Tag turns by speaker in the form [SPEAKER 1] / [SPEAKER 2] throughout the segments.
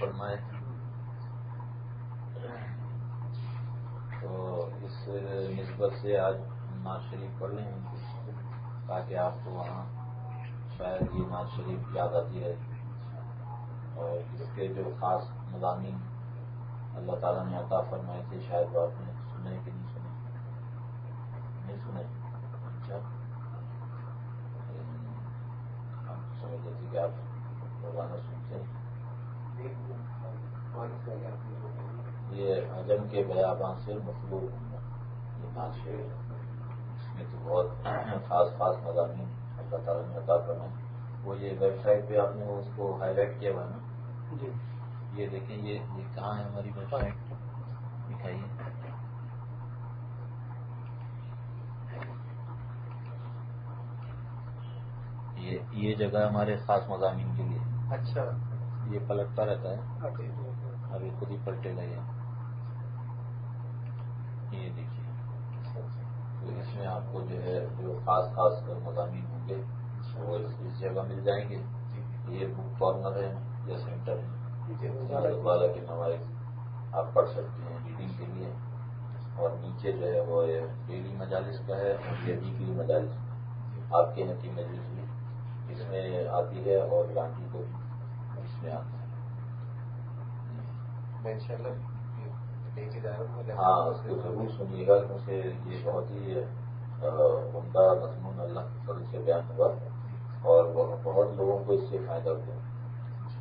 [SPEAKER 1] فرمائے۔ تو اس نسبت سے آج ناز شریف پڑھ لیں تاکہ آپ کو وہاں شاید یہ ناز شریف یاد آتی ہے اور اس کے جو خاص مضامین اللہ تعالیٰ نے عطا فرمائے تھے، شاید وہ آپ نے سنے کہ نہیں سنے۔ نہیں سنے؟ اچھا۔ ہم سمجھتے تھے کہ آپ روزانہ سنتے ہیں یہ عجم سے مطلوب یہ شریف اس میں تو بہت خاص خاص مضامین اللہ تعالیٰ نے عطا کرنا وہ یہ ویب سائٹ پہ آپ نے اس کو ہائی لائٹ کیا ہوا نا؟ جی۔ یہ دیکھیں یہ یہ کہاں ہے ہماری ویب سائٹ؟ دکھائیے۔ یہ جگہ ہمارے خاص مضامین کے لیے۔
[SPEAKER 2] اچھا۔
[SPEAKER 1] یہ پلٹتا رہتا ہے۔ ابھی خود ہی پلٹے گا یہ دیکھیے تو اس میں آپ کو جو ہے جو خاص خاص مضامین ہوں گے وہ اس جگہ مل جائیں گے۔ یہ بک کارنر ہے یا سینٹر ہے۔ والا۔ کے نوائز آپ پڑھ سکتے ہیں ریڈنگ کے لیے۔ اور نیچے جو ہے وہ ڈیلی مجالس کا ہے اور یہ ویکلی مجالس۔ آپ کے نتی مجلس بھی اس میں آتی ہے اور لانٹی کو بھی ہاں اس کو ضرور سنیے گا، کیونکہ یہ بہت ہی عمدہ مضمون اللہ کے فضل سے بیان ہوا اور بہت لوگوں کو اس سے فائدہ ہوا۔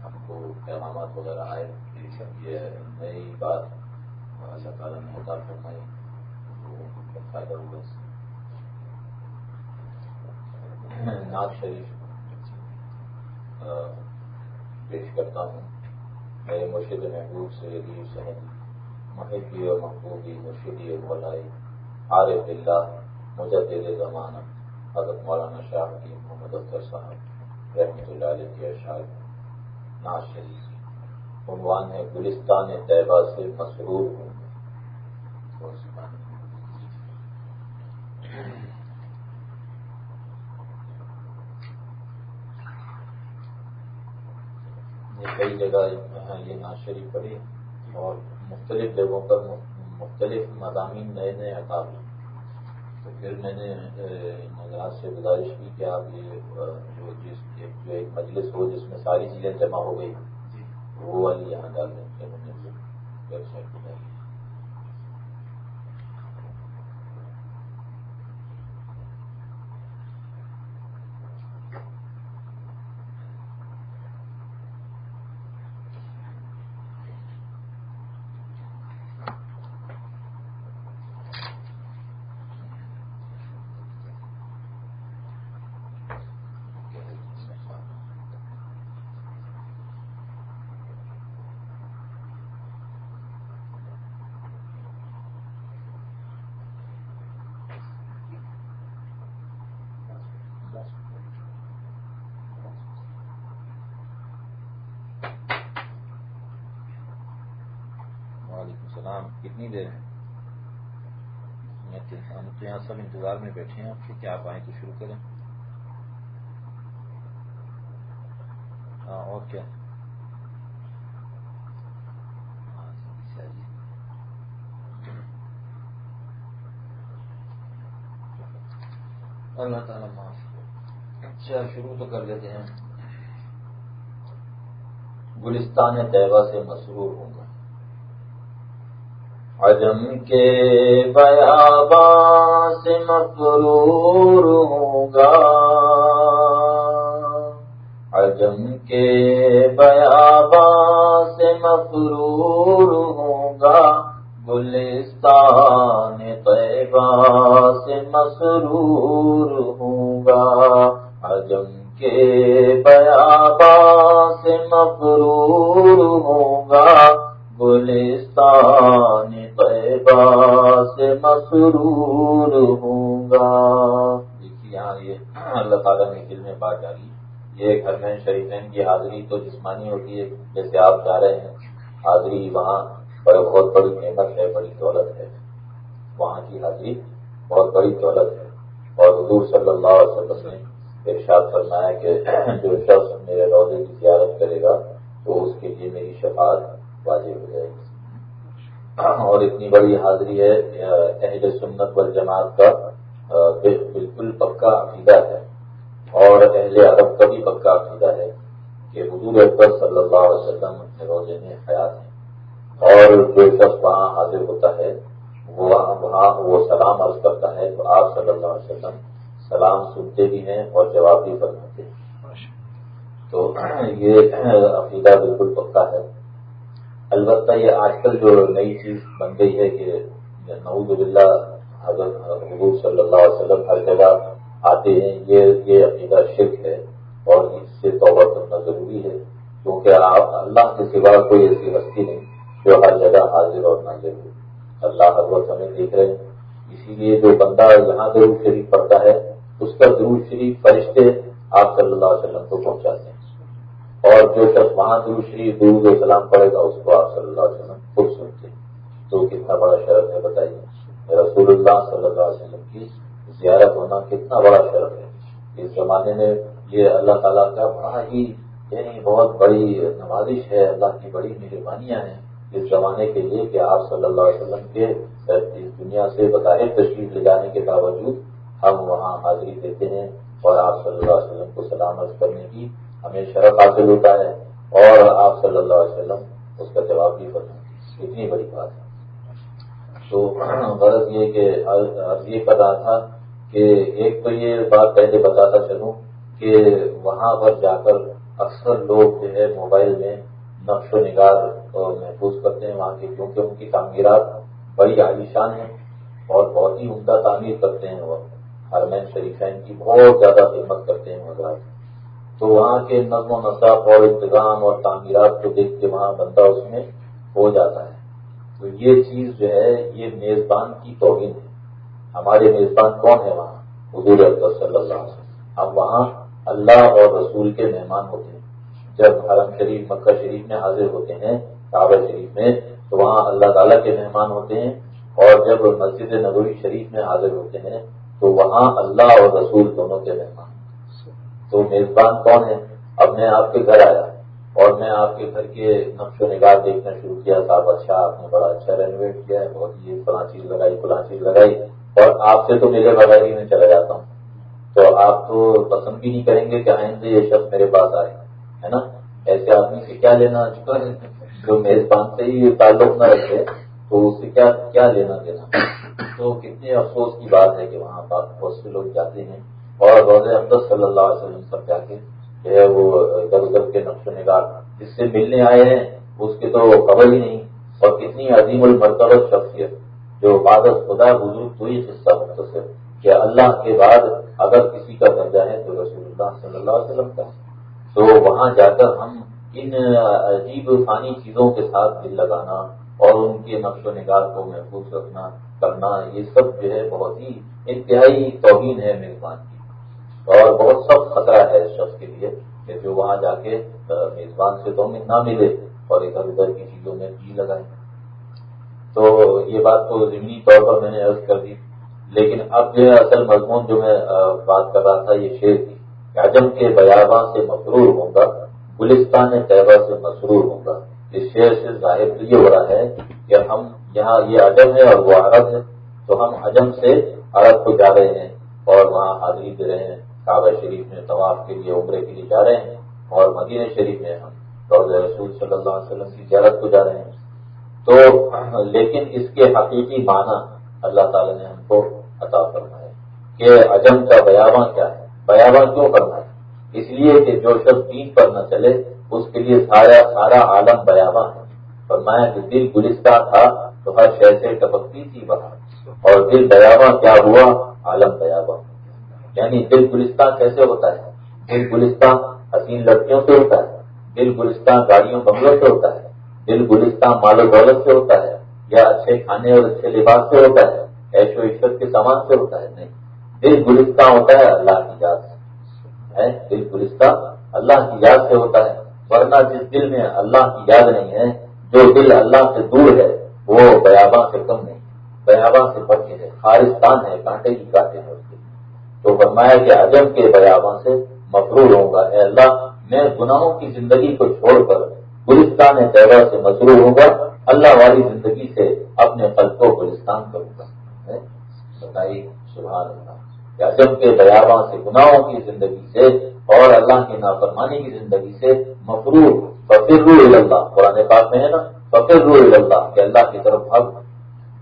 [SPEAKER 1] ہم کو پیغامات وغیرہ آئے، یہ نئی بات اللہ تعالیٰ نے عطا فرمائی، لوگوں کو بہت فائدہ ہوا اس سے۔ ناز شریف پیش کرتا ہوں۔ میرے مرشد محبوب سے علیب صحت محبی اور محبوبی، مرشدی مولائی عارف اللہ مجدد زمانہ، حضرت مولانا شاہ کی محمد اختر صاحب رحمۃ اللہ علیہ کے اشعار ناز شریف عنوان ہے، گلستان طیبہ سے مسرور ہوں کئی جگہ یہ ناشری پڑی اور مختلف جگہوں پر مختلف مضامین نئے نئے عطا ہوئے تو پھر میں نے نظرات سے گزارش کی کہ آپ یہ جو جس جو ایک مجلس ہو جس میں ساری چیزیں جمع ہو گئی وہ والی یہاں ڈال دیں۔ ویب سائٹ پہ ڈال کتنی دیر ہے ہم تو یہاں سب انتظار میں بیٹھے ہیں آپ کے آپ آئیں تو شروع کریں۔ ہاں اور کیا؟ اللہ تعالیٰ معاف اچھا شروع تو کر لیتے ہیں گلستان طیبہ سے مسرور ہوں۔ عجم کے بیابا سے مفرور ہوں گا عجم کے بیابا سے مفرور ہوں گا گلستان طیبہ سے مسرور ہوں گا عجم کے تعالیٰ نے دل میں بات ڈالی۔ یہ گھر میں شریفین کی حاضری تو جسمانی ہوتی ہے، جیسے آپ جا رہے ہیں۔ حاضری وہاں بہت بڑی نعمت ہے، بڑی دولت ہے۔ وہاں کی حاضری بہت بڑی دولت ہے۔ اور حضور صلی اللہ علیہ وسلم نے ارشاد فرمایا کہ جو شخص میرے روزے کی زیارت کرے گا، تو اس کے لیے میری شفاعت واضح ہو جائے گی۔ اور اتنی بڑی حاضری ہے، اہل سنت و جماعت کا بالکل پکا عقیدہ ہے۔ اور اہل عرب کا بھی پکا عقیدہ ہے کہ حضور اکبر صلی اللہ علیہ وسلم اپنے روزے میں حیات ہیں اور جو شخص وہاں حاضر ہوتا ہے، وہ وہاں وہ سلام عرض کرتا ہے تو آپ صلی اللہ علیہ وسلم سلام سنتے بھی ہیں اور جواب بھی فرماتے ہیں۔ تو یہ عقیدہ بالکل پکا ہے۔ البتہ یہ آج کل جو نئی چیز بن گئی ہے کہ نعوذ باللہ حضرت حضور صلی اللہ علیہ وسلم ہر جگہ آتے ہیں، یہ یہ عقیدہ شرک ہے اور اس سے توبہ کرنا ضروری ہے، کیونکہ آپ اللہ کے سوا کوئی ایسی ہستی نہیں جو ہر جگہ حاضر اور ناظر ہو۔ اللہ ہر وقت ہمیں دیکھ رہے ہیں۔ اسی لیے جو بندہ یہاں ضرور شریف پڑتا ہے، اس کا ضرور شریف فرشتے آپ صلی اللہ علیہ وسلم کو پہنچاتے ہیں۔ اور جو شخص وہاں ضرور شریف درود و سلام پڑے گا، اس کو آپ صلی اللہ علیہ وسلم خود سنتے ہیں۔ تو کتنا بڑا شرط ہے، بتائیے۔ رسول اللہ صلی اللہ علیہ وسلم کی زیارت ہونا کتنا بڑا شرط ہے۔ اس زمانے میں یہ اللہ تعالیٰ کا بڑا ہی یعنی بہت بڑی نوازش ہے، اللہ کی بڑی مہربانیاں ہیں۔ اس زمانے کے لیے کہ آپ صلی اللہ علیہ وسلم کے اس دنیا سے بظاہر تشریف لے جانے کے باوجود ہم وہاں حاضری دیتے ہیں اور آپ صلی اللہ علیہ وسلم کو سلامت کرنے کی ہمیں شرف حاصل ہوتا ہے۔ اور آپ صلی اللہ علیہ وسلم اس کا جواب بھی فرمائیں۔ اتنی بڑی بات ہے۔ تو غرض یہ کہ یہ کر رہا تھا کہ ایک تو یہ بات پہلے بتاتا چلوں کہ وہاں پر جا کر اکثر لوگ جو ہے موبائل میں نقش و نگار محفوظ کرتے ہیں وہاں کی کیونکہ ان کی تعمیرات بڑی عالیشان ہیں اور بہت ہی عمدہ تعمیر کرتے ہیں وہ۔ ہرمین شریفین کی بہت زیادہ خدمت کرتے ہیں حضرات۔ تو وہاں کے نظم و نصاب اور انتظام اور تعمیرات کو دیکھ کے وہاں بندہ اس میں ہو جاتا ہے۔ تو یہ چیز جو ہے، یہ میزبان کی توہین ہے۔ ہمارے میزبان کون ہے وہاں؟ حضور صلی اللہ علیہ وسلم۔ اب وہاں اللہ اور رسول کے مہمان ہوتے ہیں۔ جب حرم شریف، مکہ شریف میں حاضر ہوتے ہیں، کعبہ شریف میں، تو وہاں اللہ تعالیٰ کے مہمان ہوتے ہیں۔ اور جب مسجد نبوی شریف میں حاضر ہوتے ہیں، تو وہاں اللہ اور رسول دونوں کے مہمان۔ تو میزبان کون ہے اب میں آپ کے گھر آیا۔ اور میں آپ کے گھر کے نقش و نگار دیکھنا شروع کیا، صاحب اچھا آپ نے بڑا اچھا رینویٹ کیا ہے بہت یہ فلاں چیز لگائی، فلاں چیز لگائی۔ اور آپ سے تو میرے بغیر ہی میں چلا جاتا ہوں۔ تو آپ تو پسند بھی نہیں کریں گے کہ آئندے یہ شخص میرے پاس آئے، ہے نا؟ ایسے آدمی سے کیا لینا جو میزبان سے ہی تعلق نہ رکھے، تو اس سے کیا کیا لینا دینا؟ تو کتنے افسوس کی بات ہے کہ وہاں بہت سے لوگ جاتے ہیں۔ اور روز افضل صلی اللہ علیہ وسلم سب جا کے جو ہے وہ ادھر ادھر کے نقش و نگار جس سے ملنے آئے ہیں، اس کی تو خبر ہی نہیں۔ اور کتنی عظیم المرتبہ شخصیت۔ جو بادت خدا بزرگ تو ہی قصہ مختصر کہ اللہ کے بعد اگر کسی کا درجہ ہے تو رسول اللہ صلی اللہ علیہ وسلم کا تو وہاں جا کر ہم ان عجیب فانی چیزوں کے ساتھ دل لگانا اور ان کے نقش و نگار کو محفوظ رکھنا، کرنا، یہ سب جو ہے بہت ہی انتہائی توہین ہے میزبان کی۔ اور بہت سخت خطرہ ہے اس شخص کے لیے کہ جو وہاں جا کے میزبان سے تو نہ ملے اور ادھر ادھر کی چیزوں میں جی لگائے۔ تو یہ بات تو ضمنی طور پر میں نے عرض کر دی۔ لیکن اب جو ہے اصل مضمون جو میں بات کر رہا تھا، یہ شعر تھی عجم کے بیاباں سے مسرور ہوں گا، گلستان طیبہ سے مسرور ہوں گا۔ اس شعر سے ظاہر تو یہ ہو رہا ہے کہ ہم یہاں، یہ عجم ہے اور وہ عرب ہے، تو ہم عجم سے عرب کو جا رہے ہیں اور وہاں حاضری دے رہے ہیں۔ کعبہ شریف میں طواف کے لیے، عمرے کے لیے جا رہے ہیں اور مدینہ شریف میں ہم رسول صلی اللہ علیہ وسلم کی زیارت کو جا رہے ہیں۔ تو لیکن اس کے حقیقی معنی اللہ تعالی نے ہم کو عطا فرمایا کہ عجم کا بیاباں کیا ہے۔ بیاباں کیوں کرنا ہے؟ اس لیے کہ جو شخص دین پر نہ چلے، اس کے لیے سارا سارا عالم بیاباں ہے۔ فرمایا کہ دل گلستہ تھا تو ہر شہر سے ٹپکتی تھی وہاں۔ اور دل بیاباں کیا ہوا؟ عالم بیاباں یعنی دل گلستان کیسے ہوتا ہے؟ دل گلستان حسین لڑکیوں سے ہوتا ہے، دل گلستان گاڑیوں بنگلوں سے ہوتا ہے۔ دل گلستان مال و دولت سے ہوتا ہے، یا اچھے کھانے اور اچھے لباس سے ہوتا ہے ایش و عشت کے سامان سے ہوتا ہے، نہیں۔ دل گلستان ہوتا ہے اللہ کی یاد سے دل گلستان اللہ کی یاد سے ہوتا ہے۔ ورنہ جس دل میں اللہ کی یاد نہیں ہے، جو دل اللہ سے دور ہے، وہ بیاباں سے کم نہیں۔ بیاباں سے بڑھ ہے، خارستان ہے کانٹے کی کانٹے ہیں تو فرمایا کہ عجم کے بیاباں سے مفرور ہوں گا۔ اے اللہ، میں گناہوں کی زندگی کو چھوڑ کر گلستان طیبہ سے مصروع ہوگا، اللہ والی زندگی سے اپنے قلب کو گلستان کروں گا۔ بتائیے سبحان اللہ جب کے دیاباں سے گناہوں کی زندگی سے اور اللہ کی نافرمانی کی زندگی سے مفرور فقر رو اللہ قرآن پاک میں ہے نا فقر رو اللہ کہ اللہ کی طرف بھاگ،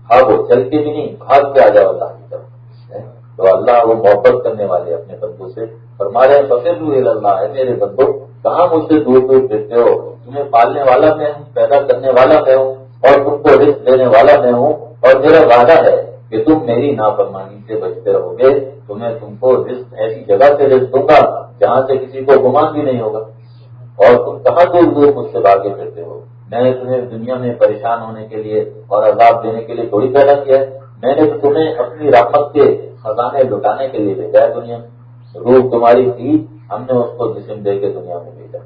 [SPEAKER 1] بھاگو، چل کے بھی نہیں، بھاگ کے آ جاؤ اللہ کی طرف۔ تو اللہ وہ محبت کرنے والے اپنے بندوں سے فرما رہے ہیں فقر رو اللہ ہے میرے بندوں کہاں مجھ سے دور دور پھرتے ہو؟ تمہیں پالنے والا میں ہوں، پیدا کرنے والا میں ہوں، اور تم کو رسک دینے والا میں ہوں، اور میرا وعدہ ہے کہ تم میری نافرمانی سے بچتے رہو گے۔ تو میں تم کو رسک ایسی جگہ سے رسک دوں گا جہاں سے کسی کو گمان بھی نہیں ہوگا۔ اور تم کہاں دور دور مجھ سے بھاگے پھرتے ہو؟ میں نے تمہیں دنیا میں پریشان ہونے کے لیے اور عذاب دینے کے لیے تھوڑی پیدا کیا ہے۔ میں نے تمہیں اپنی رحمت کے خزانے لٹانے کے لیے بھیجا ہے دنیا میں۔ روح تمہاری تھی ہم نے اس کو جسم دے کے دنیا میں بھیجا۔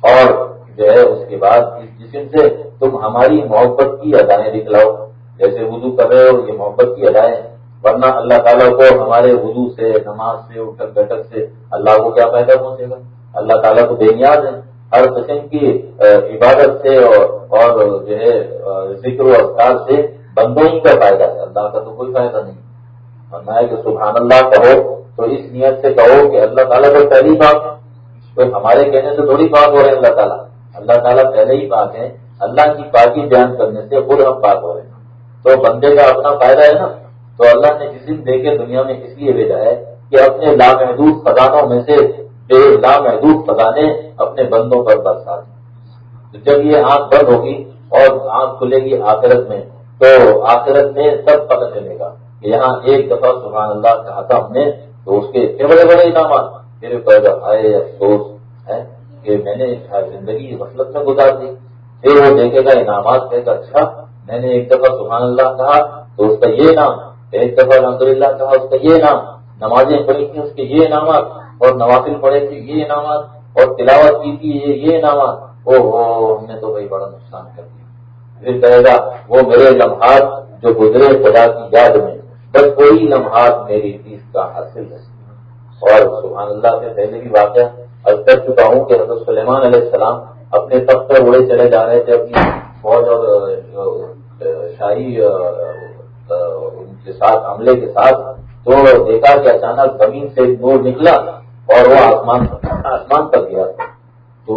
[SPEAKER 1] اور جو ہے اس کے بعد اس جسم سے تم ہماری محبت کی ادائیں دکھلاؤ۔ جیسے وضو کر رہے ہو، یہ محبت کی ادائیں ورنہ اللہ تعالیٰ کو ہمارے وضو سے، نماز سے اٹھک بیٹھک سے اللہ کو کیا فائدہ پہنچے گا؟ اللہ تعالیٰ کو بے نیاز ہے۔ ہر قسم کی عبادت سے اور جو ہے ذکر و اذکار سے بندوں ہی کا فائدہ ہے۔ اللہ کا تو کوئی فائدہ نہیں۔ فرمایا کہ سبحان اللہ کہو۔ تو اس نیت سے کہو کہ اللہ تعالیٰ کو پہلی بات ہے کوئی ہمارے کہنے سے تھوڑی بات ہو رہے ہیں اللہ تعالیٰ۔ اللہ تعالیٰ پہلے ہی بات ہے اللہ کی پاکی بیان کرنے سے خود ہم بات ہو رہے ہیں۔ تو بندے کا اپنا فائدہ ہے نا۔ تو اللہ نے جسم دے کے دنیا میں اس لیے بھیجا ہے کہ اپنے لامحدود خزانوں میں سے بے لامحدود خزانے اپنے بندوں پر برسا تو جب یہ آنکھ بند ہوگی اور آنکھ کھلے گی آخرت میں، تو آخرت میں سب پتہ چلے گا کہ یہاں ایک دفعہ سبحان اللہ کہا تھا ہم نے تو اس کے اتنے بڑے بڑے انعامات میرے پیدا آئے افسوس ہے کہ میں نے زندگی وصلت میں گزار دی۔ پھر وہ دیکھے گا انعامات، کہے گا اچھا میں نے ایک دفعہ سبحان اللہ کہا، تو اس کا یہ نام ایک دفعہ الحمد للہ کہا، اس کا یہ نام، نمازیں پڑھی تھیں اس کے یہ انعامات، اور نوافل پڑے تھے، یہ انعامات، اور تلاوت کی تھی، یہ انعامات۔ او ہو، ہم نے تو بھائی بڑا نقصان کر دیا۔ پھر کہے گا، وہ میرے لمحات جو گزرے خدا کی یاد میں، بس کوئی لمحات میری فیس کا حاصل ہے۔ اور سبحان اللہ سے پہلے بھی واقعہ اب کر چکا ہوں کہ حضرت سلیمان علیہ السلام اپنے تخت پر اڑے چلے جا رہے تھے، اپنی فوج اور شاہی ان کے ساتھ، حملے کے ساتھ تو دیکھا کہ اچانک زمین سے نور نکلا اور وہ آسمان آسمان پر گیا۔ تو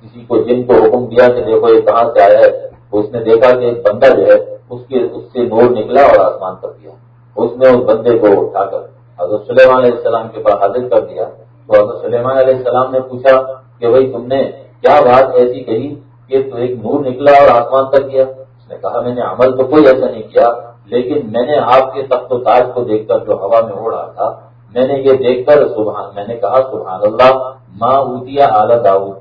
[SPEAKER 1] کسی کو جن کو حکم دیا کہ دیکھو یہ کہاں سے آیا ہے اس نے دیکھا کہ ایک بندہ جو ہے، اس کے، اس سے نور نکلا اور آسمان پر گیا۔ اس نے اس بندے کو اٹھا کر حضرت سلیمان علیہ السلام کے پاس حاضر کر دیا تو حضرت سلیمان علیہ السلام نے پوچھا کہ بھائی تم نے کیا بات ایسی کہی کہ تو ایک نور نکلا اور آسمان تک گیا؟ اس نے کہا، میں نے عمل تو کوئی ایسا نہیں کیا، لیکن میں نے آپ کے تخت و تاج کو دیکھ کر جو ہوا میں اڑ رہا تھا، میں نے یہ دیکھ کر سبحان، میں نے کہا، سبحان اللہ ماں اوتیا اعلی داؤد.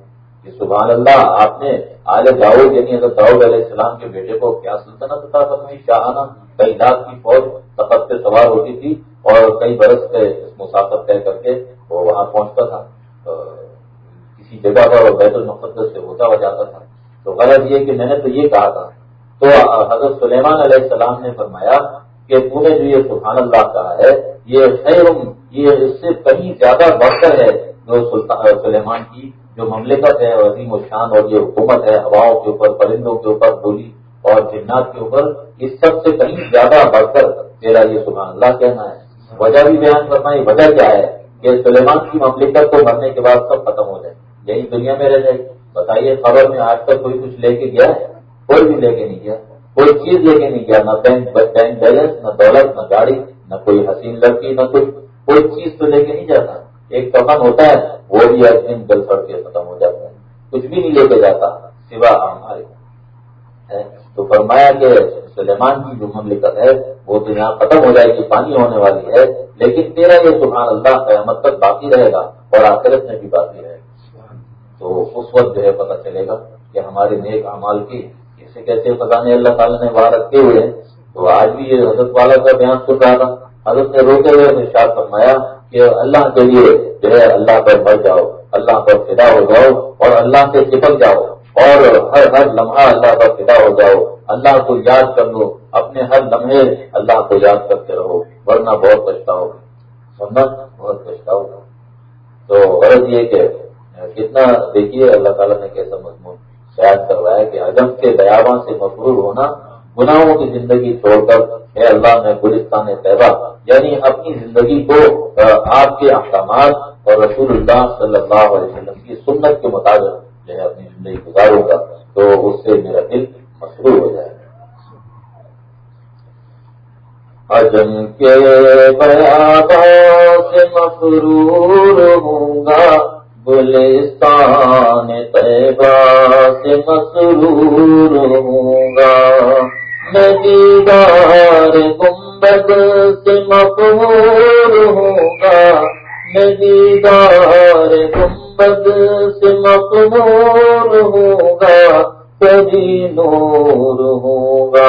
[SPEAKER 1] کہ سبحان اللہ، آپ نے اعلی داؤد یعنی حضرت داؤد علیہ السلام کے بیٹے کو کیا سلطنت تھا اپنی شاہانہ کئی لاکھ کی فوج تخت سے سوار ہوتی تھی اور کئی برس کے مسافر طے کر کے وہ وہاں پہنچتا تھا کسی جگہ پر بیت المقدس سے ہوتا ہوا جاتا تھا۔ تو غلط یہ کہ میں نے تو یہ کہا تھا، تو حضرت سلیمان علیہ السلام نے فرمایا کہ تو نے جو یہ سبحان اللہ کہا ہے، یہ خیر یہ اس سے کہیں زیادہ بڑھتر ہے جو سلیمان کی جو مملکت ہے، عظیم و شان اور یہ حکومت ہے، ہواؤں کے اوپر، پرندوں کے اوپر بولی اور جنات کے اوپر اس سب سے کہیں زیادہ بڑھ کر تیرا یہ سبحان اللہ کہنا ہے۔ وجہ بھی بیان کرنا وجہ کیا ہے کہ سلیمان کی مملکت کو مرنے کے بعد سب ختم ہو جائے، یہی دنیا میں رہ جائے بتائیے، خبر میں آج تک کوئی کچھ لے کے گیا ہے؟ کوئی بھی لے کے نہیں گیا۔ کوئی چیز لے کے نہیں گیا، نہ بینک بینک بیلنس، نہ دولت، نہ گاڑی، نہ کوئی حسین لڑکی، نہ کچھ۔ کوئی چیز تو لے کے نہیں جاتا۔ ایک کفن ہوتا ہے، وہ بھی ایک دن گل سڑ کے ختم ہو جاتا ہے کچھ بھی نہیں لے کے جاتا، سوا ہمارے۔ تو فرمایا کہ سلیمان کی جو مملکت ہے، وہ تو یہاں ختم ہو جائے گی، پانی ہونے والی ہے۔ لیکن تیرا یہ سبحان اللہ قیامت تک باقی رہے گا اور آخرت میں بھی باقی رہے گا۔ تو اس وقت جو ہے پتہ چلے گا کہ ہمارے نیک امال کی کیسے کیسے خزانے اللہ تعالیٰ نے وہاں رکھے ہوئے ہیں۔ تو آج بھی یہ حضرت والا کا بیان سن رہا تھا۔ حضرت نے روکے ہوئے ارشاد فرمایا کہ اللہ کے لیے جو ہے اللہ پر بڑھ جاؤ، اللہ پر فدا ہو جاؤ اور اللہ سے چپک جاؤ۔ اور ہر ہر لمحہ اللہ پر فدا ہو جاؤ۔ اللہ کو یاد کر لو۔ اپنے ہر لمحے اللہ کو یاد کرتے رہو۔ ورنہ بہت پچھتاؤ۔ ورنہ بہت پچھتاؤ۔ تو غرض یہ کہ کتنا دیکھیے اللہ تعالیٰ نے کیسا مضمون بیان کروایا کہ عجم کے دیاواں سے مقرور ہونا گناہوں کی زندگی چھوڑ کر اے اللہ میں گلستان طیبہ یعنی اپنی زندگی کو آپ کے احکامات اور رسول اللہ صلی اللہ علیہ وسلم کی سنت کے مطابق جو ہے اپنی زندگی گزاروں گا تو اس سے میرا دل مشروع ہو جائے گا۔ اجم کے سے مفرور ہوں گا، گلستان طیبہ سے مسرور ہوں گا۔ میں دیدار گنبد سے مفرور ہوں گا۔ میں دیدار گنبد سے مفرور ہوں گا کبھی نور ہوگا،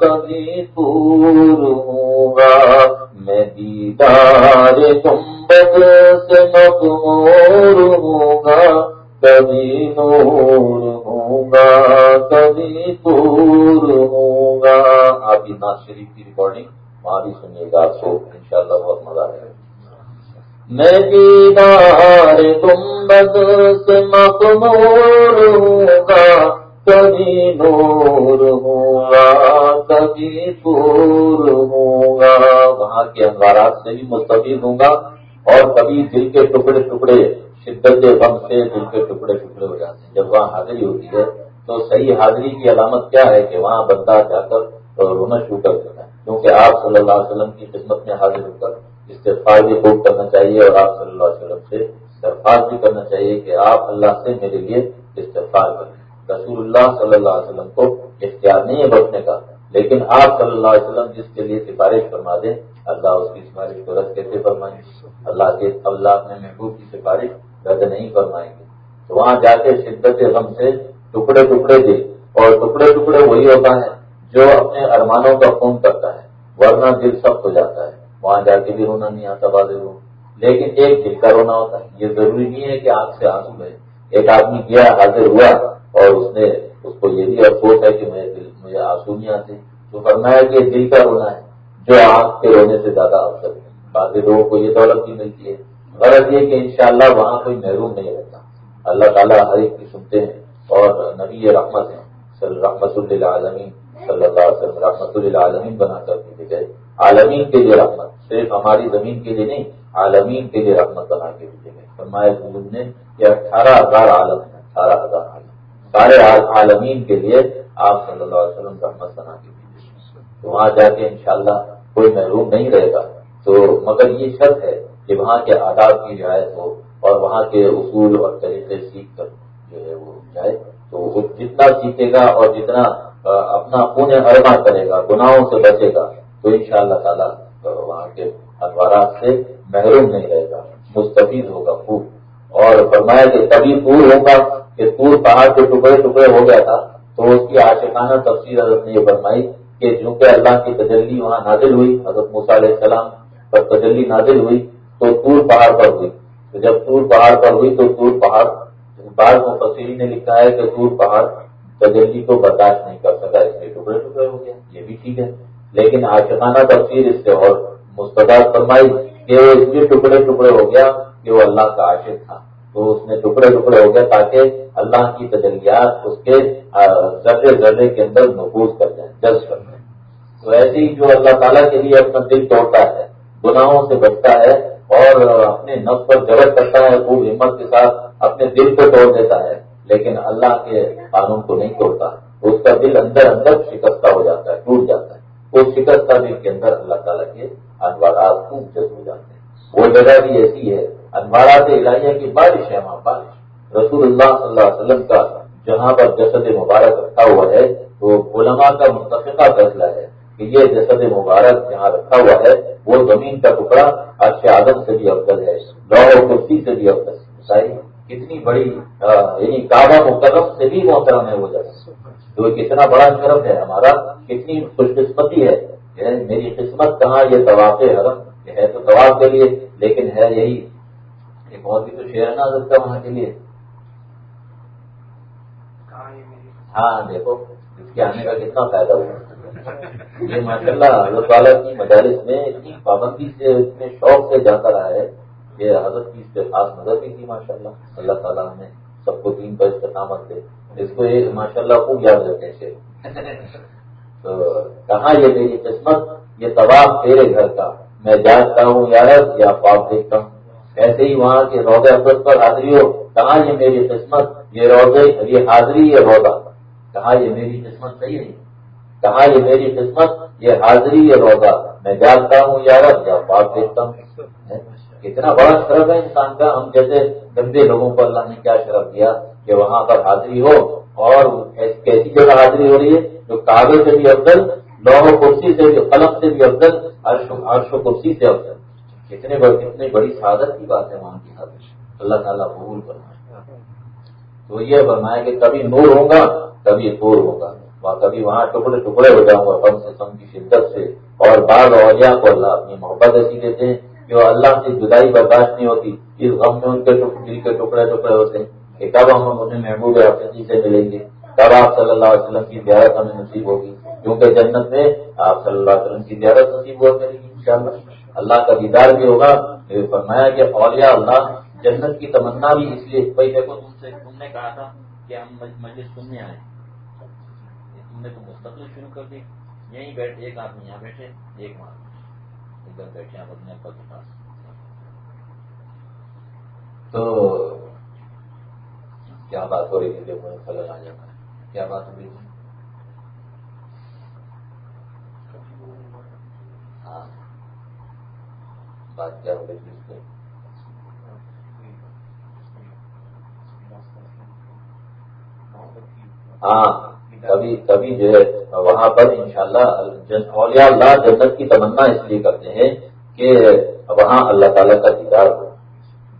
[SPEAKER 1] کبھی پور ہوگا۔ میں دیدار گنبد سے مقمور ہوگا، کبھی نور ہوگا، کبھی پور ہوگا۔ آپ کی ناز شریف کی ریکارڈنگ وہاں بھی سنیے گا، آپ کو ان شاء اللہ بہت مزہ آئے گا۔ میں دیدار گنبد سے مقمور ہوگا کبھی نور ہوگا کبھی پور ہوگا وہاں کے انوارات سے بھی مستفید ہوں گا اور کبھی دل کے ٹکڑے ٹکڑے شدت غم سے دل کے ٹکڑے ٹکڑے ہو جاتے ہیں جب وہاں حاضری ہوتی ہے تو صحیح حاضری کی علامت کیا ہے کہ وہاں بندہ جا کر رونا شروع کر دیتا ہے کیونکہ آپ صلی اللہ علیہ وسلم کی خدمت میں حاضر ہو کر استفاد بھی خوب کرنا چاہیے اور آپ صلی اللہ علیہ وسلم سے درخواست بھی کرنا چاہیے کہ آپ اللہ سے میرے لیے استفاد کریں۔ رسول اللہ صلی اللہ علیہ وسلم کو اختیار نہیں ہے بچنے کا، لیکن آپ صلی اللہ علیہ وسلم جس کے لیے سفارش فرما دیں، اللہ اس کی سفارش کو رد کیسے فرمائیں گے؟ اللہ کے اللہ اپنے محبوب کی سفارش رد نہیں فرمائیں گے۔ تو وہاں جا کے شدت غم سے ٹکڑے ٹکڑے دے، اور ٹکڑے ٹکڑے وہی ہوتا ہے جو اپنے ارمانوں کا خون کرتا ہے، ورنہ دل سخت ہو جاتا ہے۔ وہاں جا کے بھی رونا نہیں، آتا بازے ہو لیکن ایک دل کا رونا ہوتا ہے۔ یہ ضروری نہیں ہے کہ آنکھ سے آنسو گئے ایک آدمی گیا، حاضر ہوا اور اس نے اس کو یہ بھی افسوس ہے کہ مجھے آنسو نہیں آتے۔ تو فرمایا کہ دل کا رونا ہے، جو آنکھ کے رونے سے زیادہ افسر ہے۔ باقی لوگوں کو یہ دولت بھی ملتی ہے۔ غرض یہ کہ انشاءاللہ وہاں کوئی محروم نہیں رہتا۔ اللہ تعالیٰ ہر ایک کی سنتے ہیں اور نبی رحمت ہیں۔ رحمت اللہ عالمین صلی اللہ علیہ وسلم رحمت اللہ عالمین بنا کر دی گئے۔ عالمین کے لیے رحمت، صرف ہماری زمین کے لیے نہیں، عالمین کے لیے رحمت بنا کے دیے گئے فرمایا نے کہ اٹھارہ ہزار عالم ہے اٹھارہ ہزار عالم۔ سارے عالمین کے لیے آپ صلی اللہ علیہ وسلم رحمت بنا کے دیجیے تو وہاں جا کے انشاءاللہ کوئی محروم نہیں رہے گا۔ تو مگر یہ شرط ہے کہ وہاں کے آداب کی رعایت ہو اور وہاں کے اصول اور طریقے سیکھ کر جو ہے وہ جائے۔ تو وہ جتنا سیکھے گا اور جتنا اپنا پونے ارما کرے گا، گناہوں سے بچے گا تو ان شاء اللہ تعالیٰ وہاں کے اخبارات سے محروم نہیں رہے گا، مستفید ہوگا خوب اور فرمایا کہ تبھی پور ہوگا کہ پور پہاڑ کے ٹکڑے ٹکڑے ہو گیا تھا، تو اس کی عاشقانہ تفصیل حضرت نے یہ فرمائی کہ چونکہ اللہ کی تجلی وہاں نازل ہوئی، حضرت علیہ السلام پر تجلی نازل ہوئی، تو تور پہاڑ پر ہوئی۔ تو جب تور پہاڑ پر ہوئی تو تور پہاڑ، بعض مفسرین نے لکھا ہے کہ تور پہاڑ تجلی کو برداشت نہیں کر سکا، اس لیے ٹکڑے ٹکڑے ہو گیا یہ بھی ٹھیک ہے۔ لیکن عاشقانہ تفصیل اس سے اور مستقاد فرمائی کہ وہ اس لیے ٹکڑے ٹکڑے ہو گیا کہ وہ اللہ کا عاشق تھا۔ تو اس میں ٹکڑے ٹکڑے ہو گئے تاکہ اللہ کی تجلیات اس کے ذرے ذرے کے اندر محفوظ کر جائیں، جذب کر جائیں۔ تو ایسے ہی جو اللہ تعالیٰ کے لیے اپنا دل توڑتا ہے، گناہوں سے بچتا ہے اور اپنے نف پر جگت کرتا ہے، خوب ہمت کے ساتھ اپنے دل کو توڑ دیتا ہے، لیکن اللہ کے قانون کو نہیں توڑتا۔ اس کا دل اندر اندر شکستہ ہو جاتا ہے، ٹوٹ جاتا ہے۔ اس شکستہ دل کے اندر اللہ تعالیٰ کے انوارات خوب جذب ہو جاتے ہیں۔ وہ جگہ بھی ایسی ہے، انوارات الہیہ کی بارش ہے، وہاں بارش۔ رسول اللہ صلی اللہ علیہ وسلم کا جہاں پر جسد مبارک رکھا ہوا ہے وہ علماء کا متفقہ فیصلہ ہے کہ یہ جسد مبارک جہاں رکھا ہوا ہے، وہ زمین کا ٹکڑا عرش آدم سے بھی افضل ہے لوہ کرسی سے بھی افضل ہے۔ کتنی بڑی یعنی کعبہ مکرم سے بھی محترم ہے وہ جگہ۔ تو کتنا بڑا شرف ہے ہمارا کتنی خوش قسمتی ہے میری قسمت کہاں یہ طواف حرم یہ ہے تو طواف کے لیے لیکن ہے یہی ایک اور بھی تو شعر ہے نا حضرت کا وہاں کے لیے۔ ہاں دیکھو اس کے آنے کا کتنا فائدہ ہوا۔ یہ ماشاء اللہ حضرت والا کی مجالس میں اتنی پابندی سے اتنے شوق سے جاتا رہا ہے کہ حضرت کی اس پہ خاص مدد بھی تھی ماشاء اللہ اللہ تعالیٰ نے سب کو تین کا استقامت دے۔ اس کو یہ ماشاء اللہ خوب یاد تو کہاں یہ میری قسمت؟ یہ طباف تیرے گھر کا۔ میں جانتا ہوں یارت یا خواب دیکھتا ہوں۔ ایسے ہی وہاں کے روزے افراد پر حاضری ہو کہاں یہ میری قسمت؟ یہ روزے یہ حاضری، یہ روزہ کہاں یہ میری قسمت صحیح نہیں کہاں یہ میری قسمت؟ یہ حاضری، یہ روزہ میں جانتا ہوں یارت یا خواب دیکھتا ہوں۔ کتنا بڑا شرف ہے انسان کا۔ ہم جیسے گندے لوگوں کو اللہ نے کیا شرف دیا کہ وہاں پر حاضری ہو اور کیسی جگہ حاضری ہو رہی ہے؟ جو کاغذ سے بھی افضل لوہ کرسی سے بھی قلم سے بھی افضل، عرش و کرسی سے افضل۔ کتنے کتنی بڑی سعادت کی بات ہے وہاں کی حاضر اللہ تعالیٰ قبول کرنا تو یہ فرمایا کہ کبھی نور ہوگا، کبھی دور ہوگا۔ کبھی وہاں ٹکڑے ٹکڑے ہو جاؤں گا کم سے کم کی شدت سے۔ اور بعض اولیاء کو اللہ اپنی محبت ایسی دیتے ہیں کہ وہ اللہ سے جدائی برداشت نہیں ہوتی۔ اس غم میں ان کے دل کے ٹکڑے ٹکڑے ہوتے ہیں کہ کب ہم انہیں محبوب حافظی سے ملیں گے۔ کب آپ صلی اللہ علیہ وسلم کی زیارت ہمیں نصیب ہوگی۔ کیونکہ جنت میں آپ صلی اللہ علیہ وسلم کی زیارت نصیب ہوا کرے گی انشاءاللہ اللہ۔ کا دیدار بھی ہوگا۔ فرمایا کہ اولیاء اللہ جنت کی تمنا بھی اس لیے بھائی دیکھو تم سے تم نے کہا تھا کہ ہم مجلس سننے آئے۔ تم نے تو مستقل شروع کر دی۔ یہیں بیٹھے ایک آدمی یہاں بیٹھے، ایک وہاں ادھر بیٹھے آپ اپنے ابا کے پاس۔ تو کیا بات ہو رہی تھی جب فلن آ جاتا ہے کیا بات ہو ہاں۔ بات کیا ہو رہی تھی ہاں کبھی کبھی جو ہے، وہاں پر انشاءاللہ اولیاء اللہ جنت کی تمنا اس لیے کرتے ہیں کہ وہاں اللہ تعالیٰ کا دیدار ہو۔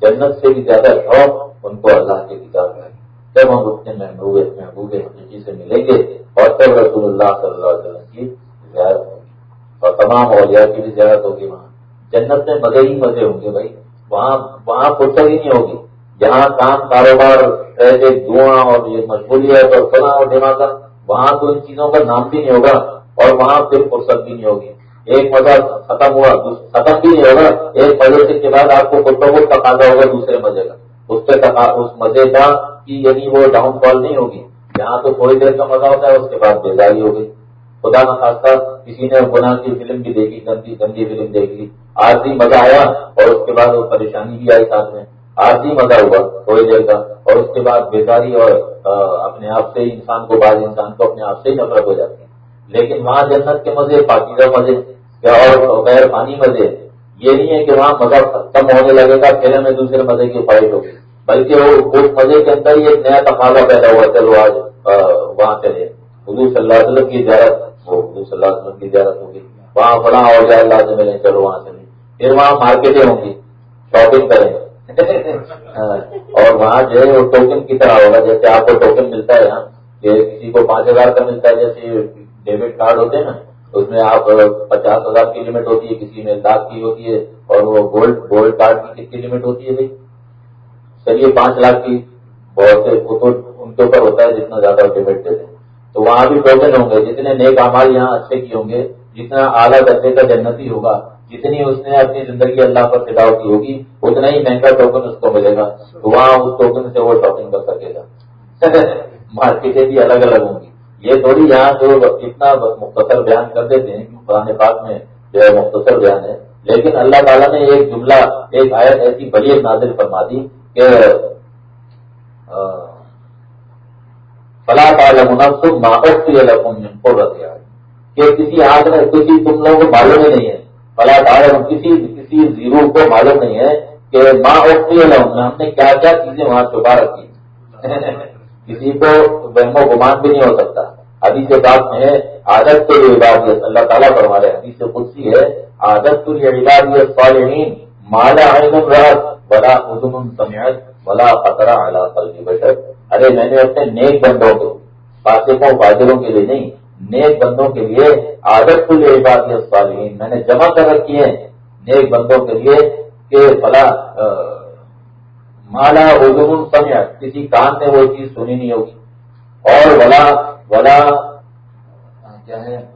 [SPEAKER 1] جنت سے بھی زیادہ شوق ان کو اللہ کے دیدار ہے۔ جب ہم اپنے محبوب محبوب حقیقی سے ملیں گے اور تب رسول اللہ صلی اللہ علیہ وسلم کی زیارت ہوگی اور تمام اولیاء کی بھی زیارت ہوگی وہاں۔ جنت میں مزے ہی مزے ہوں گے بھائی۔ وہاں وہاں فرصت ہی نہیں ہوگی۔ جہاں کام کاروبار ایسے دعا اور یہ مشغولیت اور فلاں اور دماغ وہاں تو ان چیزوں کا نام بھی نہیں ہوگا اور وہاں پھر فرصت بھی نہیں ہوگی۔ ایک مزہ ختم ہوا ختم بھی نہیں ہوگا۔ ایک مزے کے بعد آپ کو کچھ کو تقاضا ہوگا، دوسرے مزے کا۔ اس کے اس مزے کا کہ یعنی وہ ڈاؤن فال نہیں ہوگی۔ یہاں تو تھوڑی دیر کا مزہ ہوتا ہے، اس کے بعد بیداری ہو گئی خدا نخواستہ کسی نے گناہ کی فلم بھی دیکھی، گندی گندی فلم دیکھ لی۔ آج بھی مزہ آیا اور اس کے بعد وہ پریشانی بھی آئی ساتھ میں۔ آج بھی مزہ ہوا تھوڑی دیر کا اور اس کے بعد بیداری اور اپنے آپ سے انسان کو، بعض انسان کو اپنے آپ سے ہی نفرت ہو جاتی ہے۔ لیکن وہاں جنت کے مزے، پاکیزہ مزے، اور غیر پانی مزے یہ نہیں ہے کہ وہاں مزہ کم ہونے لگے گا، پھر میں دوسرے مزے کی فائٹ ہوگی۔ بلکہ وہ اس مزے کے اندر ہی ایک نیا تقاضا پیدا ہوا، چلو آج وہاں چلے حضور صلی اللہ علیہ وسلم کی زیارت، وہ حضور صلی اللہ علیہ وسلم کی زیارت ہوگی۔ وہاں بڑا ہو جائے اللہ سے ملیں، چلو وہاں چلے پھر وہاں مارکیٹیں ہوں گی شاپنگ کریں۔ ہاں، اور وہاں جو ہے وہ ٹوکن کی طرح ہوگا، جیسے آپ کو ٹوکن ملتا ہے یہاں کسی کو پانچ ہزار کا ملتا ہے، جیسے ڈیبٹ کارڈ ہوتے ہیں نا اس میں آپ پچاس ہزار کی لمٹ ہوتی ہے، کسی میں لاکھ کی ہوتی ہے، اور وہ گولڈ گولڈ کارڈ کی کتنی لمٹ ہوتی ہے بھائی؟ چلیے، پانچ لاکھ کی بہت سے ان کے اوپر ہوتا ہے جتنا زیادہ ڈیبٹ دیتے ہیں۔ تو وہاں بھی ٹوکن ہوں گے، جتنے نیک امال یہاں اچھے کی ہوں گے، جتنا اعلیٰ درجے کا جنتی ہوگا، جتنی اس نے اپنی زندگی اللہ پر فداؤ کی ہوگی، اتنا ہی مہنگا ٹوکن اس کو ملے گا۔ تو وہاں اس ٹوکن سے وہ شاپنگ کر سکے گا۔ مارکیٹیں بھی الگ الگ ہوں گی۔ یہ تھوڑی یہاں جو اتنا مختصر بیان کر دیتے ہیں پرانے پاک میں جو ہے مختصر بیان ہے۔ لیکن اللہ تعالیٰ نے ایک جملہ، ایک آیت ایسی بڑی نازل فرما دی کہ فلاں تعلق ماحول کی کہ کسی ہاتھ میں کسی تم لوگوں کو معلوم ہی نہیں ہے۔ فلا تعلم، کسی کسی زیرو کو معلوم نہیں ہے کہ ماں اوپی ہم نے کیا کیا چیزیں وہاں چھپا رکھی۔ کسی کو بہم و گمان بھی نہیں ہو سکتا۔ ابھی سے بات میں عادت تو یہ عبادت اللہ تعالیٰ پر ہمارے ابھی سے خود سی ہے، عادت تو یہ عبادت صالحین مالا عین رات بلا ادم سمیت بلا قطرہ اللہ قلبی بشر۔ ارے، میں نے اپنے نیک بندوں کو، فاسقوں، فاجروں کے لیے نہیں، نیک بندوں کے لیے عادت کو یہ عبادت صالحین میں نے جمع کر رکھی ہے۔ نیک بندوں کے لیے کہ فلا مالا ادم سمیا کسی کان نے وہ چیز سنی نہیں ہوگی۔ اور ولا ولا، کیا ہے؟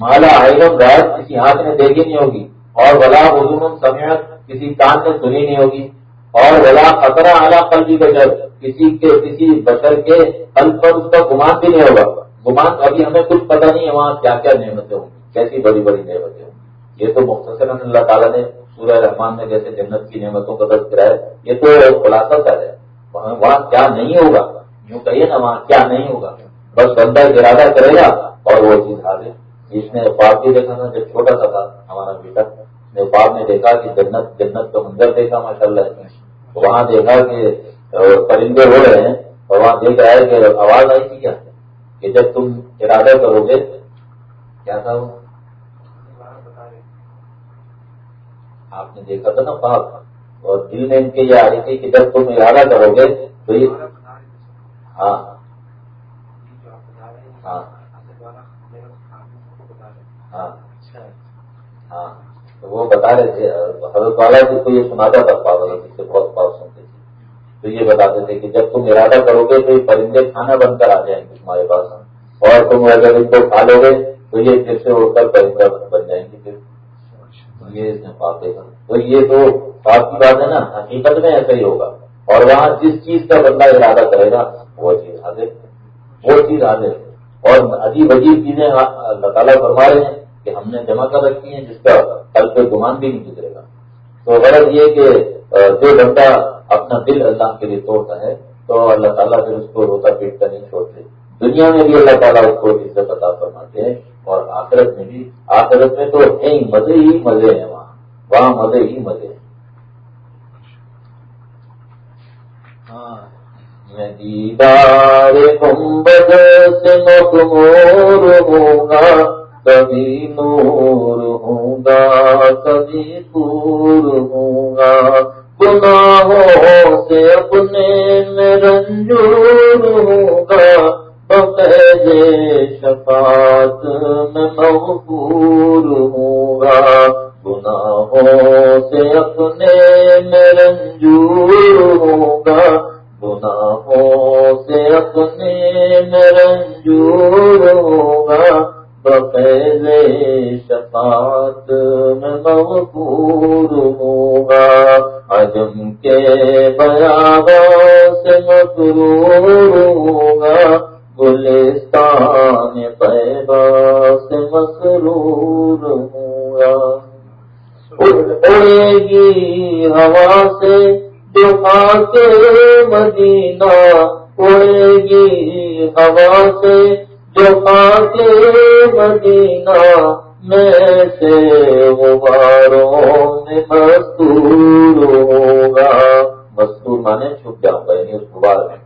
[SPEAKER 1] مالا آئلم رات کسی ہاتھ نے دیکھی نہیں ہوگی۔ اور ولا ادم سمیا کسی کان نے سنی نہیں ہوگی۔ اور ولا خطرہ اعلیٰ قلبی کا جب کسی کے، کسی بشر کے قلب پر اس کا گمان بھی نہیں ہوگا۔ گمان ابھی ہمیں کچھ پتہ نہیں ہے وہاں کیا کیا نعمتیں ہوں گی، کیسی بڑی بڑی نعمتیں ہوں گی۔ یہ تو مختصر اللہ تعالیٰ نے سورہ رحمان میں جیسے جنت کی نعمتوں کا درج کرایا، یہ تو خلاصہ کر ہے۔ وہاں کیا نہیں ہوگا؟ یوں کہیے نا وہاں کیا نہیں ہوگا؟ بس بندہ ارادہ کرے گا اور وہ چیز آ گئی جس نے پاپ بھی دیکھا تھا، جب چھوٹا سا تھا ہمارا بیٹا نے پاپ نے دیکھا کہ جنت جنت کا منظر دیکھا ماشاء اللہ وہاں دیکھا کہ پرندے ہو رہے ہیں، اور وہاں دیکھ رہا ہے کہ آواز آئی تھی کیا؟ کہ جب تم ارادہ کرو گے، کیا تھا وہ؟ آپ نے دیکھا تھا نا پاپ اور دل میں ان کے یہ آ رہی تھی کہ جب تم ارادہ کرو گے تو یہ ہاں۔ ہاں۔ ہاں۔ ہاں۔ تو وہ بتا رہے تھے حضرت والا جی کو یہ سناتا تھا پاگل جس سے بہت پاس سنتے تھے۔ تو یہ بتاتے تھے کہ جب تم ارادہ کرو گے تو یہ پرندے کھانا بن کر آ جائیں گے تمہارے پاس۔ اور تم اگر ان کو کھا لو گے تو یہ پھر سے اڑ کر پرندہ بن جائیں گے۔ پھر یہ اس نے پاپ دیکھا تو یہ تو پاپ کی بات ہے نا، حقیقت میں ایسا ہی ہوگا۔ اور وہاں جس چیز کا بندہ ارادہ کرے گا، وہ چیز حاضر وہ چیز حاضر اور عجیب عجیب چیزیں ہاں، اللہ تعالیٰ فرما رہے ہیں کہ ہم نے جمع کر رکھی ہیں، جس کا کل پہ گمان بھی نہیں گزرے گا۔ تو غرض یہ کہ جو بندہ اپنا دل اللہ کے لیے توڑتا ہے، تو اللہ تعالیٰ پھر اس کو روتا پیٹتا نہیں چھوڑتے دنیا میں بھی اللہ تعالیٰ اس کو عزت عطا فرماتے ہیں۔ اور آخرت میں بھی آخرت میں تو ہے مزے ہی مزے ہیں وہاں۔ وہاں مزے ہی مزے ہیں۔ ہاں۔ دیدار گنبد سے مغمور ہوں گا کبھی نور ہوں گا کبھی پور ہوں گا گناہوں سے اپنے میں رنجور ہوں گا بقید شفاعت میں مغفور ہوں گا گناہوں سے اپنے میں رنجور ہوں گا گناہوں سے اپنے میں رنجور ہوگا بفیض شفاعت میں مغفور ہوگا. عجم کے بیابا سے مسرور مدینہ اڑے گی ہوا سے جو کے مدینہ میں سے غباروں میں مستور ہوگا مستور مانے چھپ جاؤں گا یعنی اس غبار میں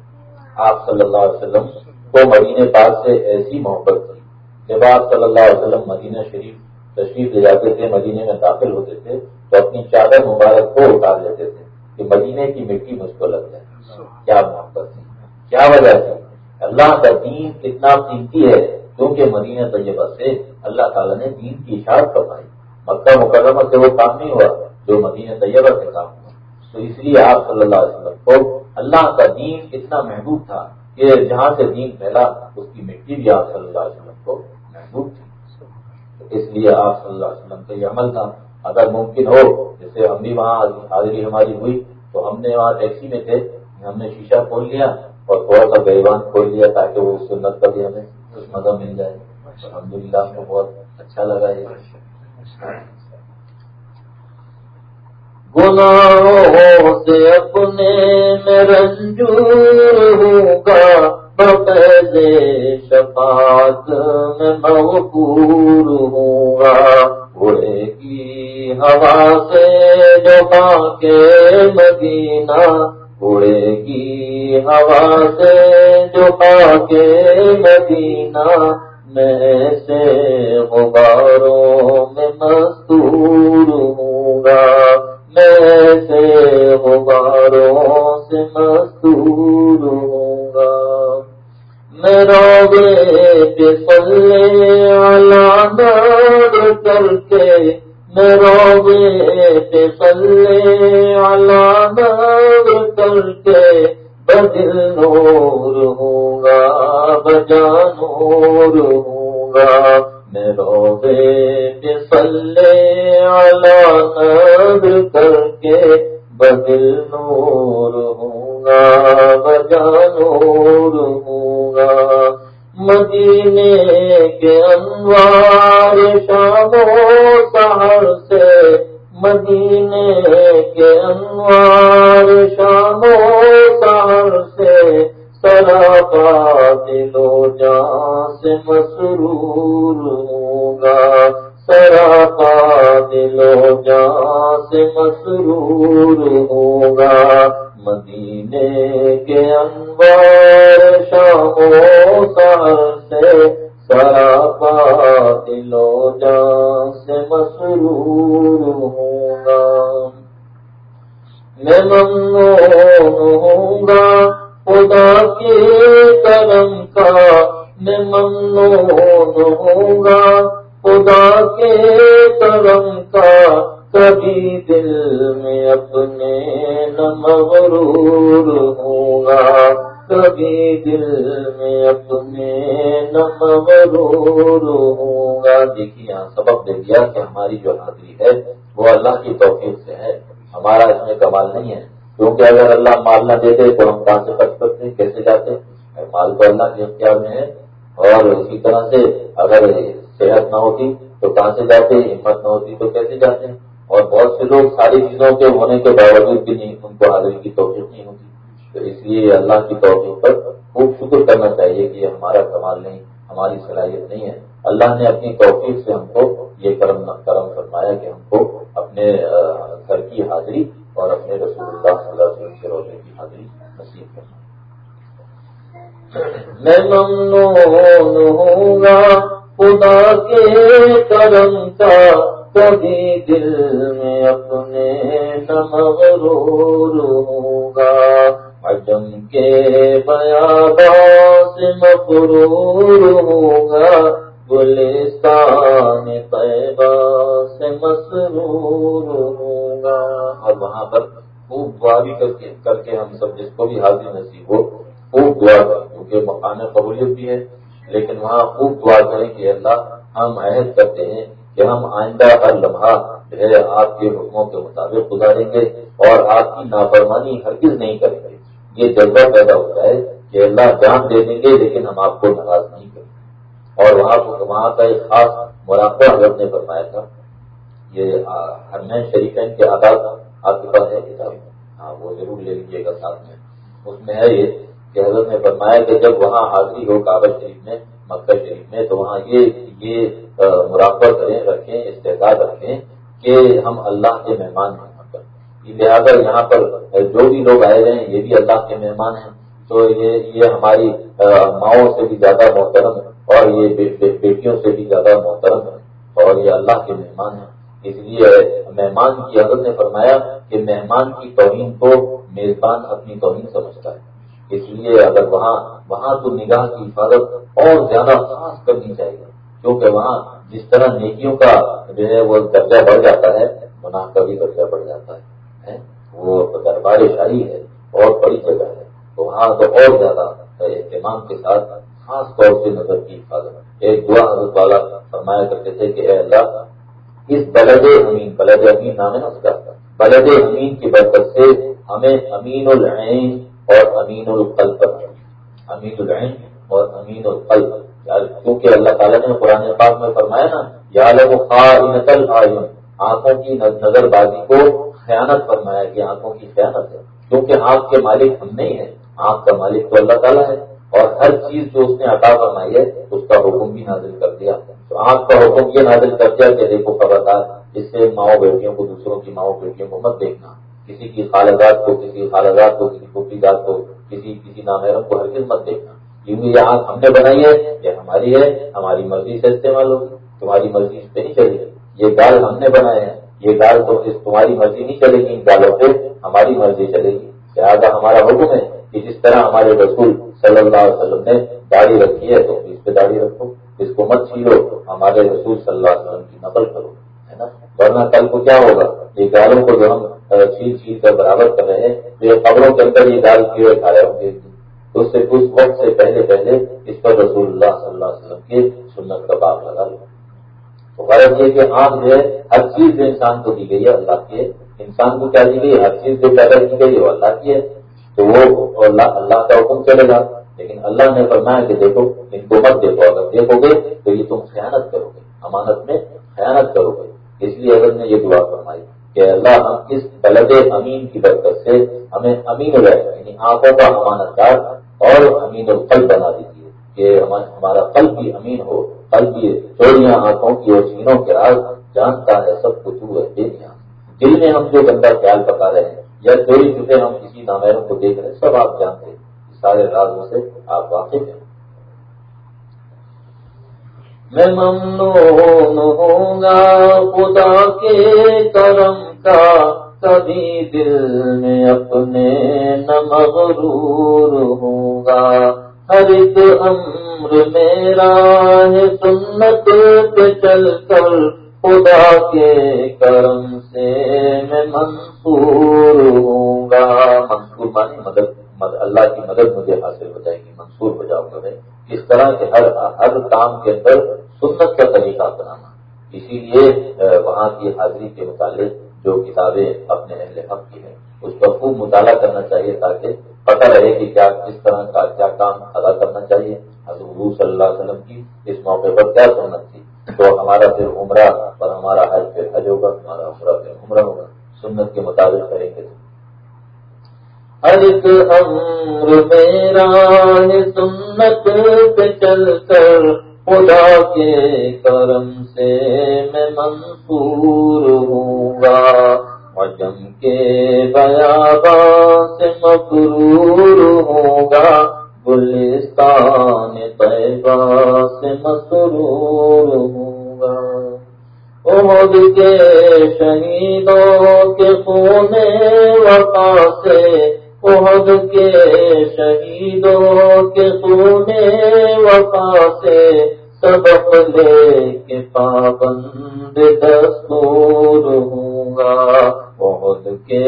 [SPEAKER 1] آپ صلی اللہ علیہ وسلم کو مدینہ پاک سے ایسی محبت تھی جب آپ صلی اللہ علیہ وسلم مدینہ شریف تشریف لے جاتے تھے مدینے میں داخل ہوتے تھے تو اپنی چادر مبارک کو اتار لیتے تھے کہ مدینے کی مٹی مجھ کو لگ جائے کیا محبت ہے کیا وجہ سے اللہ کا دین کتنا قیمتی ہے، کیونکہ مدینہ طیبہ سے اللہ تعالیٰ نے دین کی اشاعت کروائی مکہ مکرمہ سے وہ کام نہیں ہوا، جو مدینہ طیبہ سے کام ہوا۔ تو اس لیے آپ صلی اللہ علیہ وسلم کو اللہ کا دین کتنا محبوب تھا کہ جہاں سے دین پھیلا، اس کی مٹی بھی آپ صلی اللہ علیہ وسلم کو محبوب تھی۔ اس لیے آپ صلی اللہ علیہ وسلم کا یہ عمل تھا۔ اگر ممکن ہو، جیسے ہم بھی وہاں حاضری ہماری ہوئی، تو ہم نے وہاں ٹیکسی میں تھے۔ ہم نے شیشہ کھول لیا اور تھوڑا سا گریبان کھول لیا تاکہ وہ سنت کا بھی ہمیں کچھ مزہ مل جائے۔ الحمد للہ کو بہت اچھا لگا یہ۔ گناہوں سے اپنے میں رنجور ہوں گا شفاعت میں مغفور ہوں گا۔ اڑے گی ہوا سے جو کے مدینہ اڑے گی ہوا سے جو کے مدینہ میں سے غباروں میں مستور ہوں گا۔ میں سے غباروں سے مستور ہوں گا۔ میرا پہ پلے والا کر کے میرا پہ پلے والا کر کے بدل نور ہوں گا، بجا نور ہوں گا۔ میرا پہ پلے والا کر کے بدل نور ہوں گا بجانور ہوں گا۔ مدینے کے انوار شام و سہر سے مدینے کے انوار شام سہر سے سراپا دلو جان سے مسرور ہوگا۔ سراپا دلو جان سے مسرور ہوگا۔ مدینے کے انبار شامو سر سے سراپا دلو جان سے مسرور میں ممنون ہوں گا خدا کے کرم کا میں ممنون ہوں گا خدا کے کرم کا کبھی دل میں اپنے نہ مغرور ہوں گا کبھی دل میں اپنے نہ مغرور ہوں گا۔ دیکھیے یہاں سبق دے دیا کہ ہماری جو حاضری ہے وہ اللہ کی توفیق سے ہے۔ ہمارا اس میں کمال نہیں ہے۔ کیونکہ اگر اللہ مال نہ دیتے تو ہم کہاں سے خرچ کرتے کیسے جاتے مال تو اللہ کے اختیار میں ہے۔ اور اسی طرح سے اگر صحت نہ ہوتی تو کہاں سے جاتے ہمت نہ ہوتی تو کیسے جاتے اور بہت سے لوگ ساری چیزوں کے ہونے کے باوجود بھی نہیں، ان کو حاضری کی توفیق نہیں ہوتی۔ تو اس لیے اللہ کی توفیق پر خوب شکر کرنا چاہیے کہ یہ ہمارا کمال نہیں، ہماری صلاحیت نہیں ہے۔ اللہ نے اپنی توفیق سے ہم کو یہ کرم کرم فرمایا کہ ہم کو اپنے گھر کی حاضری اور اپنے رسول اللہ صلی اللہ علیہ وسلم کے روزے کی حاضری نصیب کرنا میں ممنون ہوں گا خدا کے کرم کا کبھی دل میں اپنے مغرور ہوں گا عجم کے بیابا سے مغرور ہوں گا گلستان طیبہ سے مسرور ہوں گا۔ اور وہاں پر خوب دعا بھی کر کے کر کے ہم سب جس کو بھی حاضر نصیب ہو، خوب دعا کریں، کیونکہ مقام قبولیت بھی ہے۔ لیکن وہاں خوب دعا کریں کہ اللہ، ہم عہد کرتے ہیں کہ ہم آئندہ ہر لمحہ جو ہے آپ کے حکموں کے مطابق گزاریں گے اور آپ کی نافرمانی ہرگز نہیں کریں گے۔ یہ جذبہ پیدا ہوتا ہے کہ اللہ جان دے دیں گے، لیکن ہم آپ کو ناراض نہیں کریں گے۔ اور وہاں وہاں کا ایک خاص مراقبہ حضرت نے فرمایا تھا۔ یہ ہرمین شریفین کے آداب آپ کے پاس ہے کتاب۔ ہاں وہ ضرور لے لیجیے گا ساتھ میں۔ اس میں ہے یہ کہ حضرت نے فرمایا کہ جب وہاں حاضری ہو کابل شریف میں، مکہ شریف میں، تو وہاں یہ یہ مراقبہ کریں، رکھیں استحصال رکھیں کہ ہم اللہ کے مہمان ہیں۔ لہٰذا یہاں پر جو بھی لوگ آئے ہوئے ہیں، یہ بھی اللہ کے مہمان ہیں۔ تو یہ ہماری ماؤں سے بھی زیادہ محترم اور یہ بیٹیوں سے بھی زیادہ محترم ہے اور یہ اللہ کے مہمان ہیں۔ اس لیے مہمان کی حضرت نے فرمایا کہ مہمان کی توہین کو میزبان اپنی توہین سمجھتا ہے۔ اس لیے اگر وہاں وہاں تو نگاہ کی حفاظت اور زیادہ خاص کرنی چاہیے، کیونکہ وہاں جس طرح نیکیوں کا جو ہے وہ درجہ بڑھ جاتا ہے، گناہ کا بھی درجہ بڑھ جاتا ہے وہ دربار شاہی ہے اور بڑی جگہ ہے۔ تو وہاں تو اور زیادہ اہتمام کے ساتھ خاص طور سے نظر کی حفاظت۔ ایک دعا حضرت والا فرمایا کرتے تھے کہ اے اللہ، اس بلد امین بلد امین نام ہے نا اس کا، بلد امین کی برکت سے ہمیں امین العین اور امین القلب امین العین اور امین القلب۔ کیونکہ اللہ تعالیٰ نے قرآن پاک میں فرمایا نا، یا لو خاصل آنکھوں کی نظر بازی کو خیانت فرمایا کہ آنکھوں کی خیانت ہے۔ کیونکہ آنکھ کے مالک ہم نہیں ہیں، آنکھ کا مالک تو اللہ تعالیٰ ہے۔ اور ہر چیز جو اس نے عطا فرمائی ہے، اس کا حکم بھی نازل کر دیا۔ تو آپ کا حکم یہ نازل کر دیا کہ دیکھو خبردار اس سے ماؤں بیٹیوں کو، دوسروں کی ماؤں بیٹیوں کو مت دیکھنا۔ کسی کی خالدات کو، کسی خالدات کو، کسی پوپی داد کو، کسی کسی نامحرم کو ہر چیز مت دیکھنا۔ کیونکہ یہ آنکھ ہم نے بنائی ہے یہ ہماری ہے، ہماری مرضی سے استعمال ہوگی۔ تمہاری مرضی اس پہ نہیں چلے گی۔ یہ گال ہم نے بنائے ہیں۔ یہ گال تو تمہاری مرضی نہیں چلے گی۔ ان گالوں پہ ہماری مرضی چلے گی۔ لہٰذا ہمارا حکم ہے کہ جس طرح ہمارے رسول صلی اللہ علیہ وسلم نے داڑھی رکھی ہے تو اس پہ داڑھی رکھو، اس کو مت چھیلو، ہمارے رسول صلی اللہ علیہ وسلم کی نقل کرو، ہے نا؟ ورنہ کل کو کیا ہوگا؟ یہ گالوں کو جو ہم چھیل چھیل کر برابر کر رہے ہیں، تو یہ خبروں کے اندر یہ گال کیے کھا رہے ہوں گے۔ اس سے، اس وقت سے پہلے پہلے اس پر رسول اللہ صلی اللہ علیہ وسلم کی سنت کا باغ لگا لو۔ تو غرض یہ کہ آنکھ جو ہے، ہر چیز جو انسان کو دی گئی ہے، اللہ کی ہے۔ انسان کو کیا دی گئی ہر چیز جو پیدا کی گئی ہے، وہ اللہ کی ہے۔ تو وہ اللہ اللہ کا حکم چلے گا۔ لیکن اللہ نے فرمایا کہ دیکھو، ان کو مت دیکھو۔ اگر دیکھو گے تو یہ تم خیانت کرو گے۔ امانت میں خیانت کرو گے۔ اس لیے اگر نے یہ دعا فرمائی کہ اللہ، ہم اس بلد امین کی برکت سے ہمیں امین رہے یعنی آنکھوں کا امانت دار اور امین القلب بنا دیجیے کہ ہمارا قلب بھی امین ہو۔ قلب بھی چوریاں آنکھوں کی اور چینوں کے راز جانتا ہے، سب کچھ ہے دل میں ہم جو گندا خیال پکا رہے ہیں یا چوری چھپے ہم کسی ناموں کو دیکھ رہے ہیں، سب آپ جانتے ہیں سارے رازوں سے آپ واقف ہیں۔ میں ممنون ہوں گا خدا کے کرم کا، کبھی دل میں اپنے نہ مغرور ہوں گا ہر ایک امر میرا ہے سنت پہ چل کر، خدا کے کرم سے میں منصور ہوں گا منصور مانی مدد اللہ کی مدد مجھے حاصل ہو جائے گی، منصور ہو جاؤں گا میں اس طرح کے ہر ہر کام کے اندر سنت کا طریقہ اپنانا۔ اسی لیے وہاں کی حاضری کے متعلق جو کتابیں اپنے اہل حق کی ہیں، اس پر خوب مطالعہ کرنا چاہیے تاکہ پتہ رہے کہ کیا، کس طرح کا کیا کام ادا کرنا چاہیے۔ حضرت صلی اللہ علیہ وسلم کی اس موقع پر کیا سنت تھی؟ تو ہمارا پھر عمرہ اور ہمارا حج پھر حج ہوگا، ہمارا عمرہ پھر عمرہ ہوگا۔ سنت کے مطابق کریں گے۔ ہر ایک امر میرا ہے سنت پہ چل کر، خدا کے کرم سے میں منصور ہوں گا۔ مجم کے بیابا سے مقرور ہوں گا۔ گلستان طیبہ سے مسرور ہوں گا۔ عہد کے شہیدوں کے خون وفا سے، عہد کے شہیدوں کے سونے وفا سے، سبق لے کے پابند دستور ہوں گا۔ عہد کے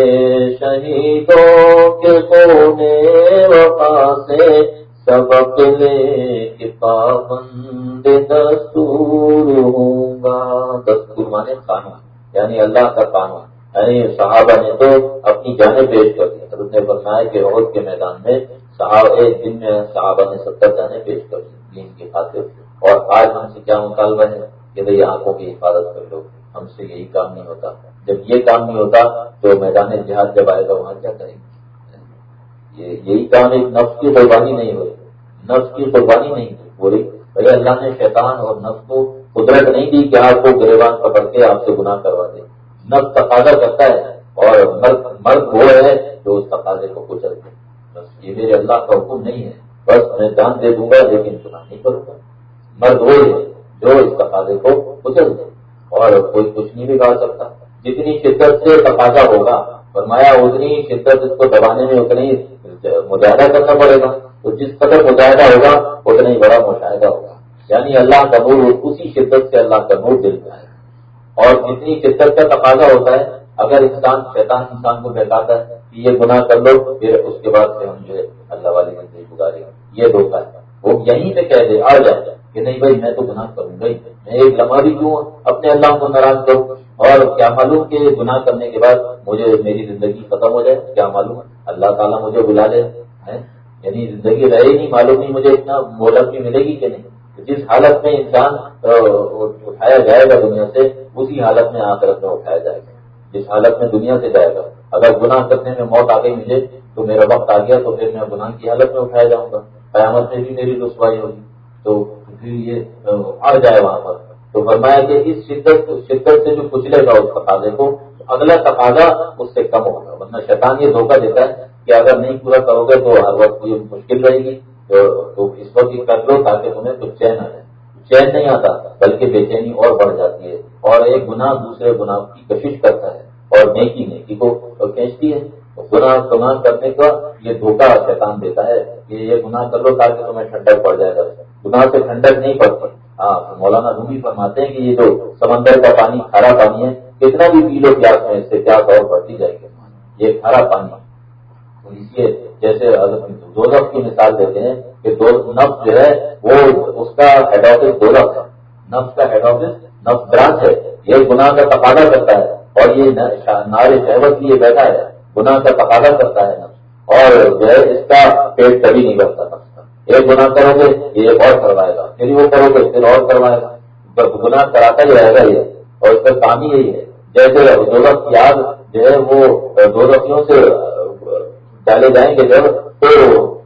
[SPEAKER 1] شہیدوں کے سونے وفا سے سبق لے کے پابند دستور ہوں گا دستور مانے قانون یعنی اللہ کا قانون یعنی صحابہ نے تو اپنی جانیں پیش کر دی۔ حضرت نے فرمایا کہ عہد کے میدان میں صحابہ ایک دن میں صحابہ نے ستر جانیں پیش کر دی دین کی خاطر اور آج ہم سے کیا مطالبہ ہے کہ بھائی آنکھوں کی حفاظت کر لو، ہم سے یہی کام نہیں ہوتا۔ جب یہ کام نہیں ہوتا تو میدان جہاد جب آئے گا وہاں کیا کریں گے؟ یعنی یہی کام ایک نفس کی قربانی نہیں ہوئی نفس کی قربانی نہیں تھی پوری بھائی اللہ نے شیطان اور نفس کو قدرت نہیں دی کہ آپ کو گریبان پکڑ کے آپ سے گناہ کروا دے۔ نفس تقاضا کرتا ہے اور مرد مرد وہ ہے جو اس تقاضے کو کچل دے۔ بس یہ میرے اللہ کا حکم نہیں ہے۔ بس میں جان دے دوں گا، لیکن گناہ نہیں کروں گا۔ مرد وہ ہے جو اس تقاضے کو کچل دے۔ اور کوئی کچھ نہیں بگاڑ سکتا۔ جتنی شدت سے تقاضا ہوگا، فرمایا، اتنی شدت اس کو دبانے میں اتنی مجاہدہ کرنا پڑے گا۔ تو جس قدر مجاہدہ ہوگا، اتنا ہی بڑا مشاہدہ ہوگا۔ یعنی اللہ کا نور اسی شدت سے اللہ کا نور دل جائے اور جتنی شدت کا تقاضا ہوتا ہے، اگر انسان شیطان انسان کو بہتاتا ہے کہ یہ گناہ کر لو، پھر اس کے بعد سے ہم جو ہے اللہ والی زندگی گزارے یہ دھوکہ ہے وہ یہیں پہ کہہ دے، آ جائے کہ نہیں بھائی، میں تو گناہ کروں گا ہی۔ میں ایک لمحہ بھی کیوں اپنے اللہ کو ناراض کروں۔ اور کیا معلوم کہ گناہ کرنے کے بعد مجھے میری زندگی ختم ہو جائے؟ کیا معلوم؟ اللہ تعالیٰ مجھے بلا لے یعنی زندگی رہے نہیں، معلوم نہیں مجھے اتنا مہلت بھی ملے گی کہ نہیں۔ جس حالت میں انسان اٹھایا جائے گا دنیا سے، اسی حالت میں آخرت میں اٹھایا جائے گا۔ جس حالت میں دنیا سے جائے گا۔ اگر گناہ کرنے میں موت آ گئی مجھے تو میرا وقت آ گیا، تو پھر میں گناہ کی حالت میں اٹھایا جاؤں گا۔ قیامت میں بھی میری رسوائی ہوگی۔ تو پھر یہ اڑ جائے وہاں پر۔ تو فرمایا کہ اس شدت شدت سے جو کچلے گا اس تقاضے کو اگلا تقاضا اس سے کم ہوگا۔ ورنہ شیطان یہ دھوکہ دیتا ہے کہ اگر نہیں پورا کرو گے تو ہر وقت یہ مشکل رہے گی۔ تو اس وقت یہ کر لو تاکہ تمہیں کچھ چین آ جائے۔ چین نہیں آتا، بلکہ بے چینی اور بڑھ جاتی ہے۔ اور ایک گناہ دوسرے گناہ کی کشش کرتا ہے۔ اور نیکی نیکی کو کھینچتی ہے۔ گناہ گناہ کرنے کا یہ دھوکہ شیطان دیتا ہے کہ یہ گناہ کر لو تاکہ تمہیں ٹھنڈک پڑ جائے۔ گا گناہ سے ٹھنڈک نہیں پڑتی۔ ہاں مولانا رومی فرماتے ہیں کہ یہ جو سمندر کا پانی کھارا پانی ہے، کتنا بھی پی لو پیاس میں، اس سے پیاس اور بڑھتی جائے گی۔ یہ کھارا پانی اس لیے جیسے دو کی مثال دیتے ہیں کہ دو نفس جو ہے، وہ اس کا ہیڈ آفس دو ہے۔ نفس کا ہیڈ آفس نفس برانچ ہے۔ یہ گناہ کا تقاضا کرتا ہے۔ اور یہ نارے شہوت لیے بیٹھا ہے۔ گناہ کا تقاضا کرتا ہے نفس اور جو ہے، اس کا پیٹ کبھی نہیں بھرتا۔ سکتا ایک گنا کرو گے، یہ اور کروائے گا۔ پھر وہ کرو گے، پھر اور کروائے گا۔ گنا کراتا ہی رہے گا یہ، اور اس کا کام ہی یہی ہے۔ جیسے دولت یاد جو ہے وہ دولتوں سے ڈالے جائیں گے جب، تو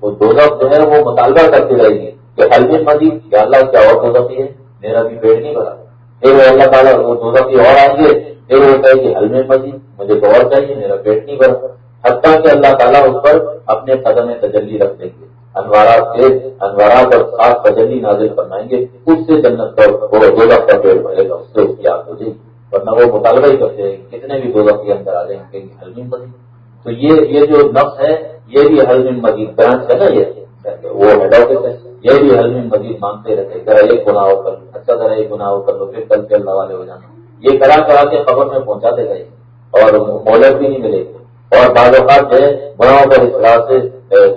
[SPEAKER 1] وہ دولت جو ہے وہ مطالبہ کرتی رہے گی کہ حلمی مزید کیا اللہ کیا اور دولت ہے؟ میرا بھی پیٹ نہیں بھرا۔ پھر وہ اللہ تعالیٰ، وہ دولت اور آئیں گے۔ پھر وہ کہے گی حلمی مزید، مجھے تو اور چاہیے، میرا پیٹ نہیں بھرا۔ حتیٰ کہ اللہ تعالیٰ اس پر اپنے قدم تجلی رکھ دیں گے۔ انوارات سے انوارات اور خاص تجلی نازل فرمائیں گے، اس سے جنت پر وہ دو کا پیڑ بڑھے گا، اس سے اس کی آگ ہو جائے گی۔ ورنہ وہ مطالبہ ہی کرتے ہیں، کتنے بھی دو لاکھ کے اندر آ جائیں گے حلمی مزید تو یہ یہ جو نفس ہے، یہ بھی حلمی مزید برانچ ہے نا یہ وہ ہیڈ آفس ہے یہ بھی حلمی مزید مانگتے رہتے ذرا ایک گنا ہو کر اچھا ذرا ایک گنا ہو کر لو، پھر کل کے اللہ والے ہو جانا۔ یہ کرا کرا کے خبر میں پہنچا دے گئے اور مہلت بھی نہیں ملے گی۔ اور بعض اوقات جو ہے گناہوں پر اس طرح سے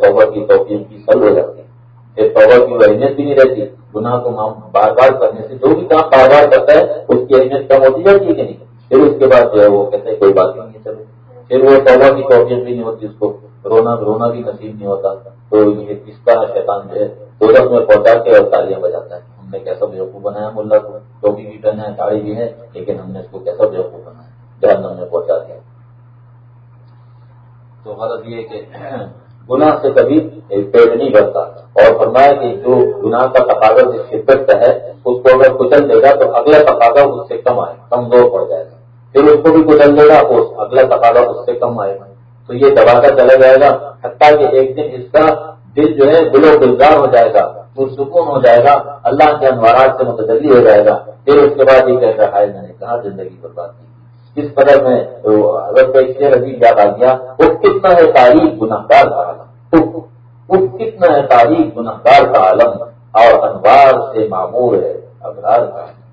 [SPEAKER 1] توبہ کی توقع کی سل ہو جاتی ہے۔ توبہ کی وہ اہمیت بھی نہیں رہتی، گناہ کو بار بار کرنے سے جو بھی کام بار بار کرتا ہے، اس کی اہمیت کم ہوتی جاتی ہے کہ نہیں؟ پھر اس کے بعد جو ہے، وہ کہتے ہیں، کوئی بات نہیں چلو۔ پھر وہ توبہ کی توقع بھی نہیں ہوتی، اس کو رونا رونا بھی نصیب نہیں ہوتا۔ تو یہ کس طرح شیطان جو ہے دولت میں پہنچا کے اور تالیاں بجاتا ہے۔ ہم نے کیسا بیوقوف بنایا ملا کو؟ ٹوپی بھی پہنا ہے گاڑی بھی ہے، لیکن ہم نے اس کو کیسا بیوقوف بنایا؟ جہنم میں پہنچا دیا۔ تو غلط یہ کہ گناہ سے کبھی پیٹ نہیں بھرتا اور فرمایا کہ جو گناہ کا تقاضا جس شدت کا ہے، اس کو اگر کچل دے گا تو اگلا تقاضا اس سے کم آئے کمزور پڑ جائے گا۔ پھر اس کو بھی کچل دے گا اگلا تقاضا اس سے کم آئے گا۔ تو یہ دباتا چلا جائے گا، حتیٰ کہ ایک دن اس کا دل جو ہے دل و گلزار ہو جائے گا، پرسکون ہو جائے گا، اللہ کے انوارات سے متدلی ہو جائے گا۔ پھر اس کے بعد یہ کہہ رہا ہے، میں نے کہا زندگی پر بات کی۔ اس قدر میں اگر کوئی شیر عزیز یاد آ گیا، وہ کتنا ہے تاریخ گناہ گار کا عالم۔ وہ کتنا ہے تاریخ گناہ گار کا عالم۔ اور انوار سے معمور ہے ابرار کا عہد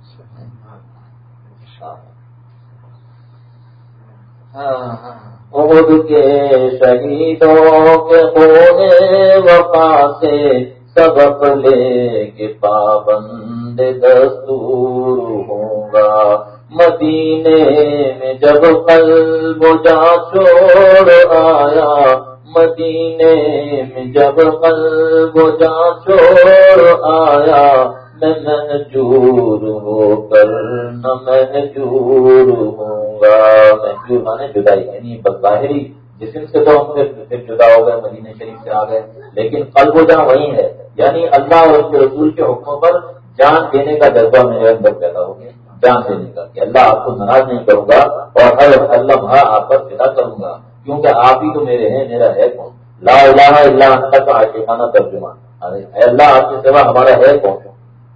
[SPEAKER 1] ہاں، ہاں، ہاں۔ کے شہیدوں کے ہونے وفا سے سبق لے کے پابند دستور ہوں گا۔ مدینے میں جب قلب جا چھوڑ آیا، مدینے میں جب قلب جا چھوڑ آیا، میں محجور ہو کر نہ محجور ہوں گا۔ محجور مانے جدائی یعنی بظاہری جسم سے تو ہم پھر جدا ہو گئے، مدینہ شریف سے آ گئے۔ لیکن قلب و جہاں وہی ہے۔ یعنی اللہ اور اس کے رسول کے حکموں پر جان دینے کا جذبہ میرے اندر پیدا ہو گیا۔ جان سے نکل کہ اللہ آپ کو ناراض نہیں کروں گا اور ہر اللہ آپ پر فدا کروں گا۔ کیونکہ آپ ہی تو میرے ہیں، میرا ہے کون؟ لا الہ الا انت کا عاشقانہ ترجمہ اے اللہ، آپ کے سوا ہمارا ہے کون؟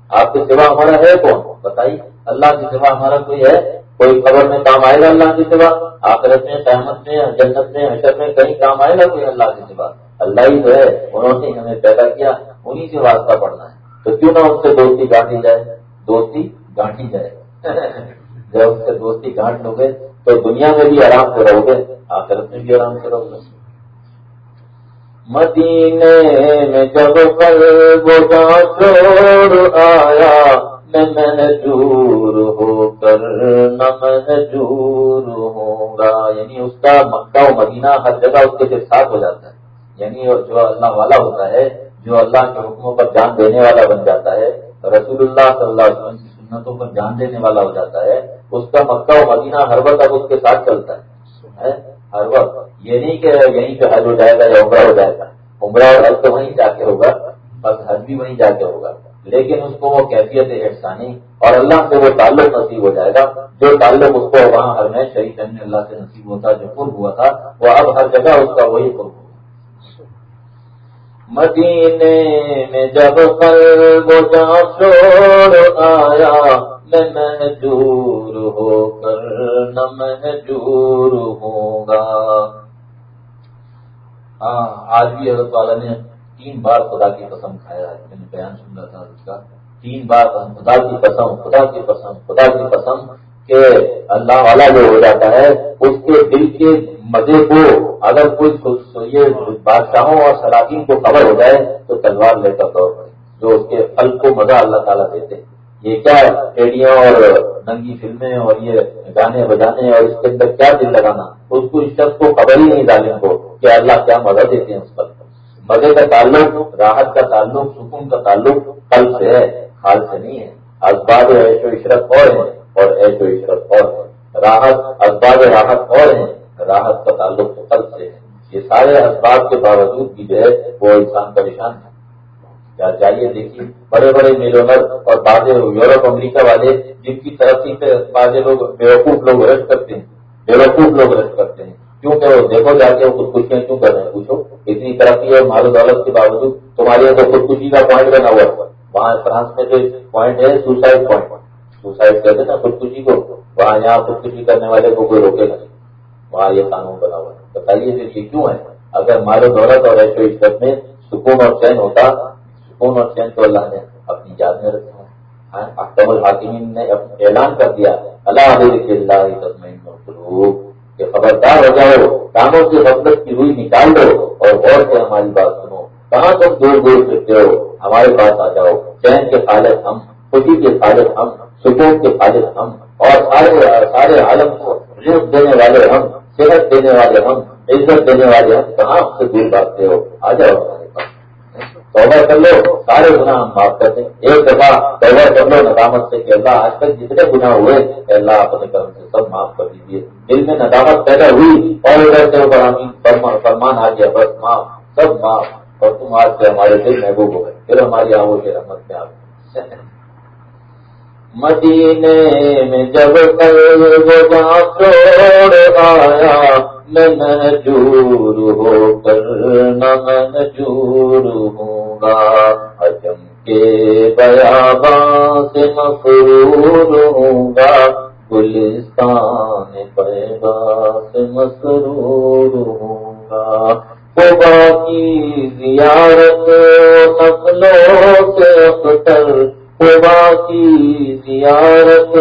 [SPEAKER 1] آپ کے سوا ہمارا ہے کون؟ بتائیے، اللہ کے سوا ہمارا کوئی ہے؟ کوئی خبر میں کام آئے گا اللہ کے سوا؟ آخرت میں، قیامت میں، جنت میں، حشر میں کہیں کام آئے گا کوئی اللہ کے سوا؟ اللہ ہی تو ہے، انہوں نے ہمیں پیدا کیا انہیں سے واسطہ پڑنا ہے۔ تو کیوں نہ ان سے دوستی گانٹی جائے؟ دوستی گانٹی جائے۔ جب اس سے دوستی گانٹ لو گے تو دنیا میں بھی آرام سے رہو گے، آخرت میں بھی آرام سے رہو گے۔ مدینے میں جب چھوڑ آیا، میں محجور ہو کر نہ محجور ہوں گا یعنی اس کا مکہ و مدینہ ہر جگہ اس کے ساتھ ہو جاتا ہے۔ یعنی جو اللہ والا ہوتا ہے، جو اللہ کے حکموں پر جان دینے والا بن جاتا ہے۔ رسول اللہ صلی اللہ علیہ وسلم سنتوں پر جان دینے والا ہو جاتا ہے، اس کا مکہ و مدینہ ہر وقت اب اس کے ساتھ چلتا ہے۔ ہر وقت۔ یہ نہیں کہ یہیں پہ حج ہو جائے گا یا عمرہ ہو جائے گا۔ عمرہ اور حج تو وہیں جا کے ہوگا، بس حج بھی وہیں جا کے ہوگا۔ لیکن اس کو وہ کیفیت احسانی اور اللہ سے وہ تعلق نصیب ہو جائے گا۔ جو تعلق اس کو وہاں ہر میں شریف اللہ سے نصیب ہوتا، جو قرب ہوا تھا، وہ اب ہر جگہ اس کا وہی قرب مدینے میں جب قلب جا چھوڑ آیا، میں محجور ہو کر نہ محجور ہوں گا۔ ہاں آج بھی حضرت والا نے تین بار خدا کی قسم کھایا ہے۔ میں نے بیان سن رہا تھا اس کا۔ تین بار خدا کی قسم، خدا کی قسم، خدا کی قسم کہ اللہ والا جو ہو جاتا ہے، اس کے دل کے مزے کو اگر کوئی یہ بادشاہوں اور سلاطین کو خبر ہو جائے تو تلوار لے کر دوڑ پڑے، جو اس کے پھل کو مزہ اللہ تعالیٰ دیتے یہ کیا ایڈیاں اور ننگی فلمیں اور یہ گانے بجانے اور اس کے اندر کیا دل لگانا؟ اس کو اس شخص کو خبر ہی نہیں، ظالم کو، کہ اللہ کیا مزہ دیتے ہیں اس پر۔ مزے کا تعلق، راحت کا تعلق، سکون کا تعلق قلب سے ہے حال سے نہیں ہے۔ اسباب عیش و عشرت اور ہیں اور عیش و عشرت اور ہے راحت، اسباب راحت اور ہیں۔ راحت کا تعلق تو قلب سے ہے۔ یہ سارے اسباب کے باوجود بھی جو ہے، وہ انسان پریشان ہے۔ جائیے دیکھیے بڑے بڑے میلونر اور بعض یورپ، امریکہ والے، جن کی ترقی سے بعض لوگ بیوقوف لوگ رشت کرتے ہیں۔ بیوقوف لوگ رشت کرتے ہیں۔ کیونکہ وہ دیکھو جا کے خودکشیاں کیوں کر رہے ہیں؟ پوچھو، اتنی ترقی اور مال و دولت کے باوجود تمہارے یہاں تو خودکشی کا پوائنٹ بنا ہوا ہے۔ وہاں فرانس میں جو پوائنٹ ہے سوسائڈ پوائنٹ سوسائڈ کہتے ہیں نا خودکشی کو۔ وہاں یہاں خودکشی کرنے والے کو کوئی روکے گا نہیں۔ وہاں یہ قانون بنا ہوا ہے بتائیے یہ کیوں ہے؟ اگر مال و دولت اور ایشو عشرت میں سکون اور چین ہوتا، سکون اور چین تو اللہ نے اپنی یاد میں رکھا۔ ہاں، ہے اکتب الحاکمین نے اعلان کر دیا۔ اللہ علیہ اللہ کہ خبردار ہو جاؤ، کاموں سے غفلت کی روئی نکال دو اور غور سے ہماری بات سنو۔ کہاں تم دور دور پھرتے ہو؟ ہمارے پاس آ جاؤ۔ چین کے خالد ہم، خوشی کے خالد ہم، سکون کے خالد ہم اور سارے سارے عالم کو رزق دینے والے ہم، صحت دینے والے ہم، عزت دینے والے ہم کہاں سے دور بھاگتے ہو، آ جاؤ ہمارے پاس۔ توبہ کر لو، سارے گناہ ہم معاف کر دیں۔ ایک دفعہ توبہ کر لو، ندامت سے کہ اللہ، آج تک جتنے گناہ ہوئے اللہ، اپنے کرم سے سب معاف کر دیجیے دل میں ندامت پیدا ہوئی، اور ادھر سے اوپر فرمان آ گیا، بس معاف، سب معاف۔ اور تم آج سے ہمارے دل محبوب ہو گئے، پھر ہماری آبوں کے رحمت میں آ گئی مدینے میں جب کل چھوڑ آیا میں محجور ہو کر، نہ محجور ہوں گا حجم کے بیابان سے مفرور ہوں گا گلستان پیبا سے مسرور ہوں گا خبا کی زیارت نقلوں سے اختر خبا کی زیارت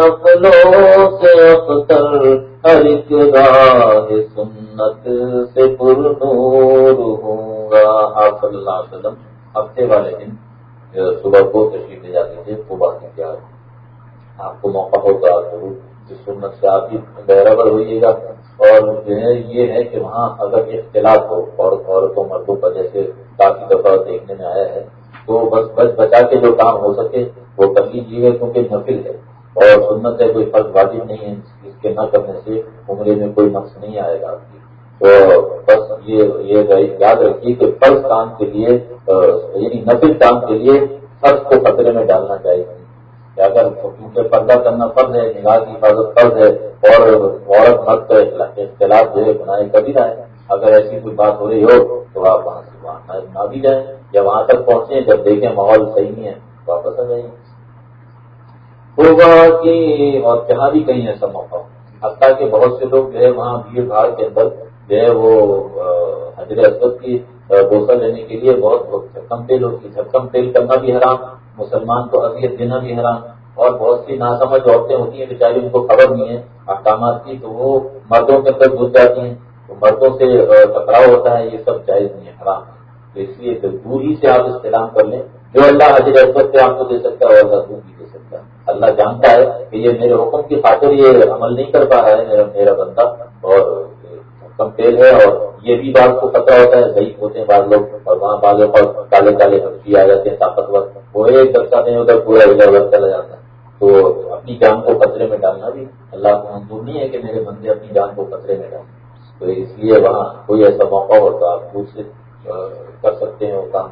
[SPEAKER 1] نقلوں سے اختر ہر راہ سنت سے پر نور ہوں گا آپ صلی اللہ علیہ وسلم ہفتے والے دن صبح کو تشریف لے جاتے تھے صبح کی تیار آپ کو موقع ہوگا ضرور اس سنت سے آپ بھی برابر ہوئیے گا اور جو ہے یہ ہے کہ وہاں اگر اختلاف ہو اور عورتوں مردوں کا جیسے کافی دفعہ دیکھنے میں آیا ہے تو بس بچ بچا کے جو کام ہو سکے وہ کر لیجیے کیونکہ نفل ہے اور سنت ہے، کوئی فرض واجب نہیں ہے، اس کے نہ کرنے سے عمرے میں کوئی نقص نہیں آئے گا آپ کی۔ تو بس یہ یاد رکھیے کہ فرض کام کے لیے یعنی نفل کام کے لیے فرض کو خطرے میں ڈالنا چاہیے۔ کہ اگر کیونکہ پردہ کرنا فرض ہے نگاہ کی حفاظت فرض ہے اور عورت مرد کا اختلاف جو ہے بنائے کبھی نہ ہے اگر ایسی کوئی بات ہو رہی ہو تو آپ وہاں وہاں نہ بھی جائیں یا وہاں تک پہنچے، جب دیکھیں ماحول صحیح نہیں ہے، واپس آ جائیے کی اور جہاں بھی کہیں ایسا موقع ہو۔ حتیٰ کہ بہت سے لوگ جو ہے وہاں بھیڑ بھاڑ کے اندر جو ہے وہ حضرت اسود کی بوسا لینے کے لیے بہت چھکم تیل ہوتی ہے چھکم تیل کرنا بھی حرام، مسلمان کو اذیت دینا بھی حرام۔ اور بہت سی ناسمجھ عورتیں ہوتی ہیں بیچاری، ان کو خبر نہیں ہے۔ احکامات کی تو وہ مردوں کے اندر گھس جاتی ہیں۔ مردوں سے ٹکراؤ ہوتا ہے، یہ سب جائز نہیں ہے، حرام تو اس لیے دور ہی سے آپ استعمال کر لیں، جو اللہ حضرت اسود سے آپ کو دے سکتا ہے اور دور بھی دے سکتا ہے۔ اللہ جانتا ہے کہ یہ میرے حکم کی خاطر یہ عمل نہیں کر پا رہا ہے، میرا میرا بندہ۔ اور کم تیل ہے اور یہ بھی بات کو خطرہ ہوتا ہے صحیح ہوتے ہیں بعض لوگ۔ اور وہاں بعض پر کالے کالے پکچی آ جاتے ہیں طاقتور وہ ایک بچہ نہیں ہوتا، پورا ادھر ادھر چلا جاتا ہے۔ تو اپنی جان کو خطرے میں ڈالنا بھی اللہ کو منظور نہیں ہے کہ میرے بندے اپنی جان کو خطرے میں ڈالیں۔ تو اس لیے وہاں کوئی ایسا موقع ہو تو آپ خود سے کر سکتے ہیں وہ کام۔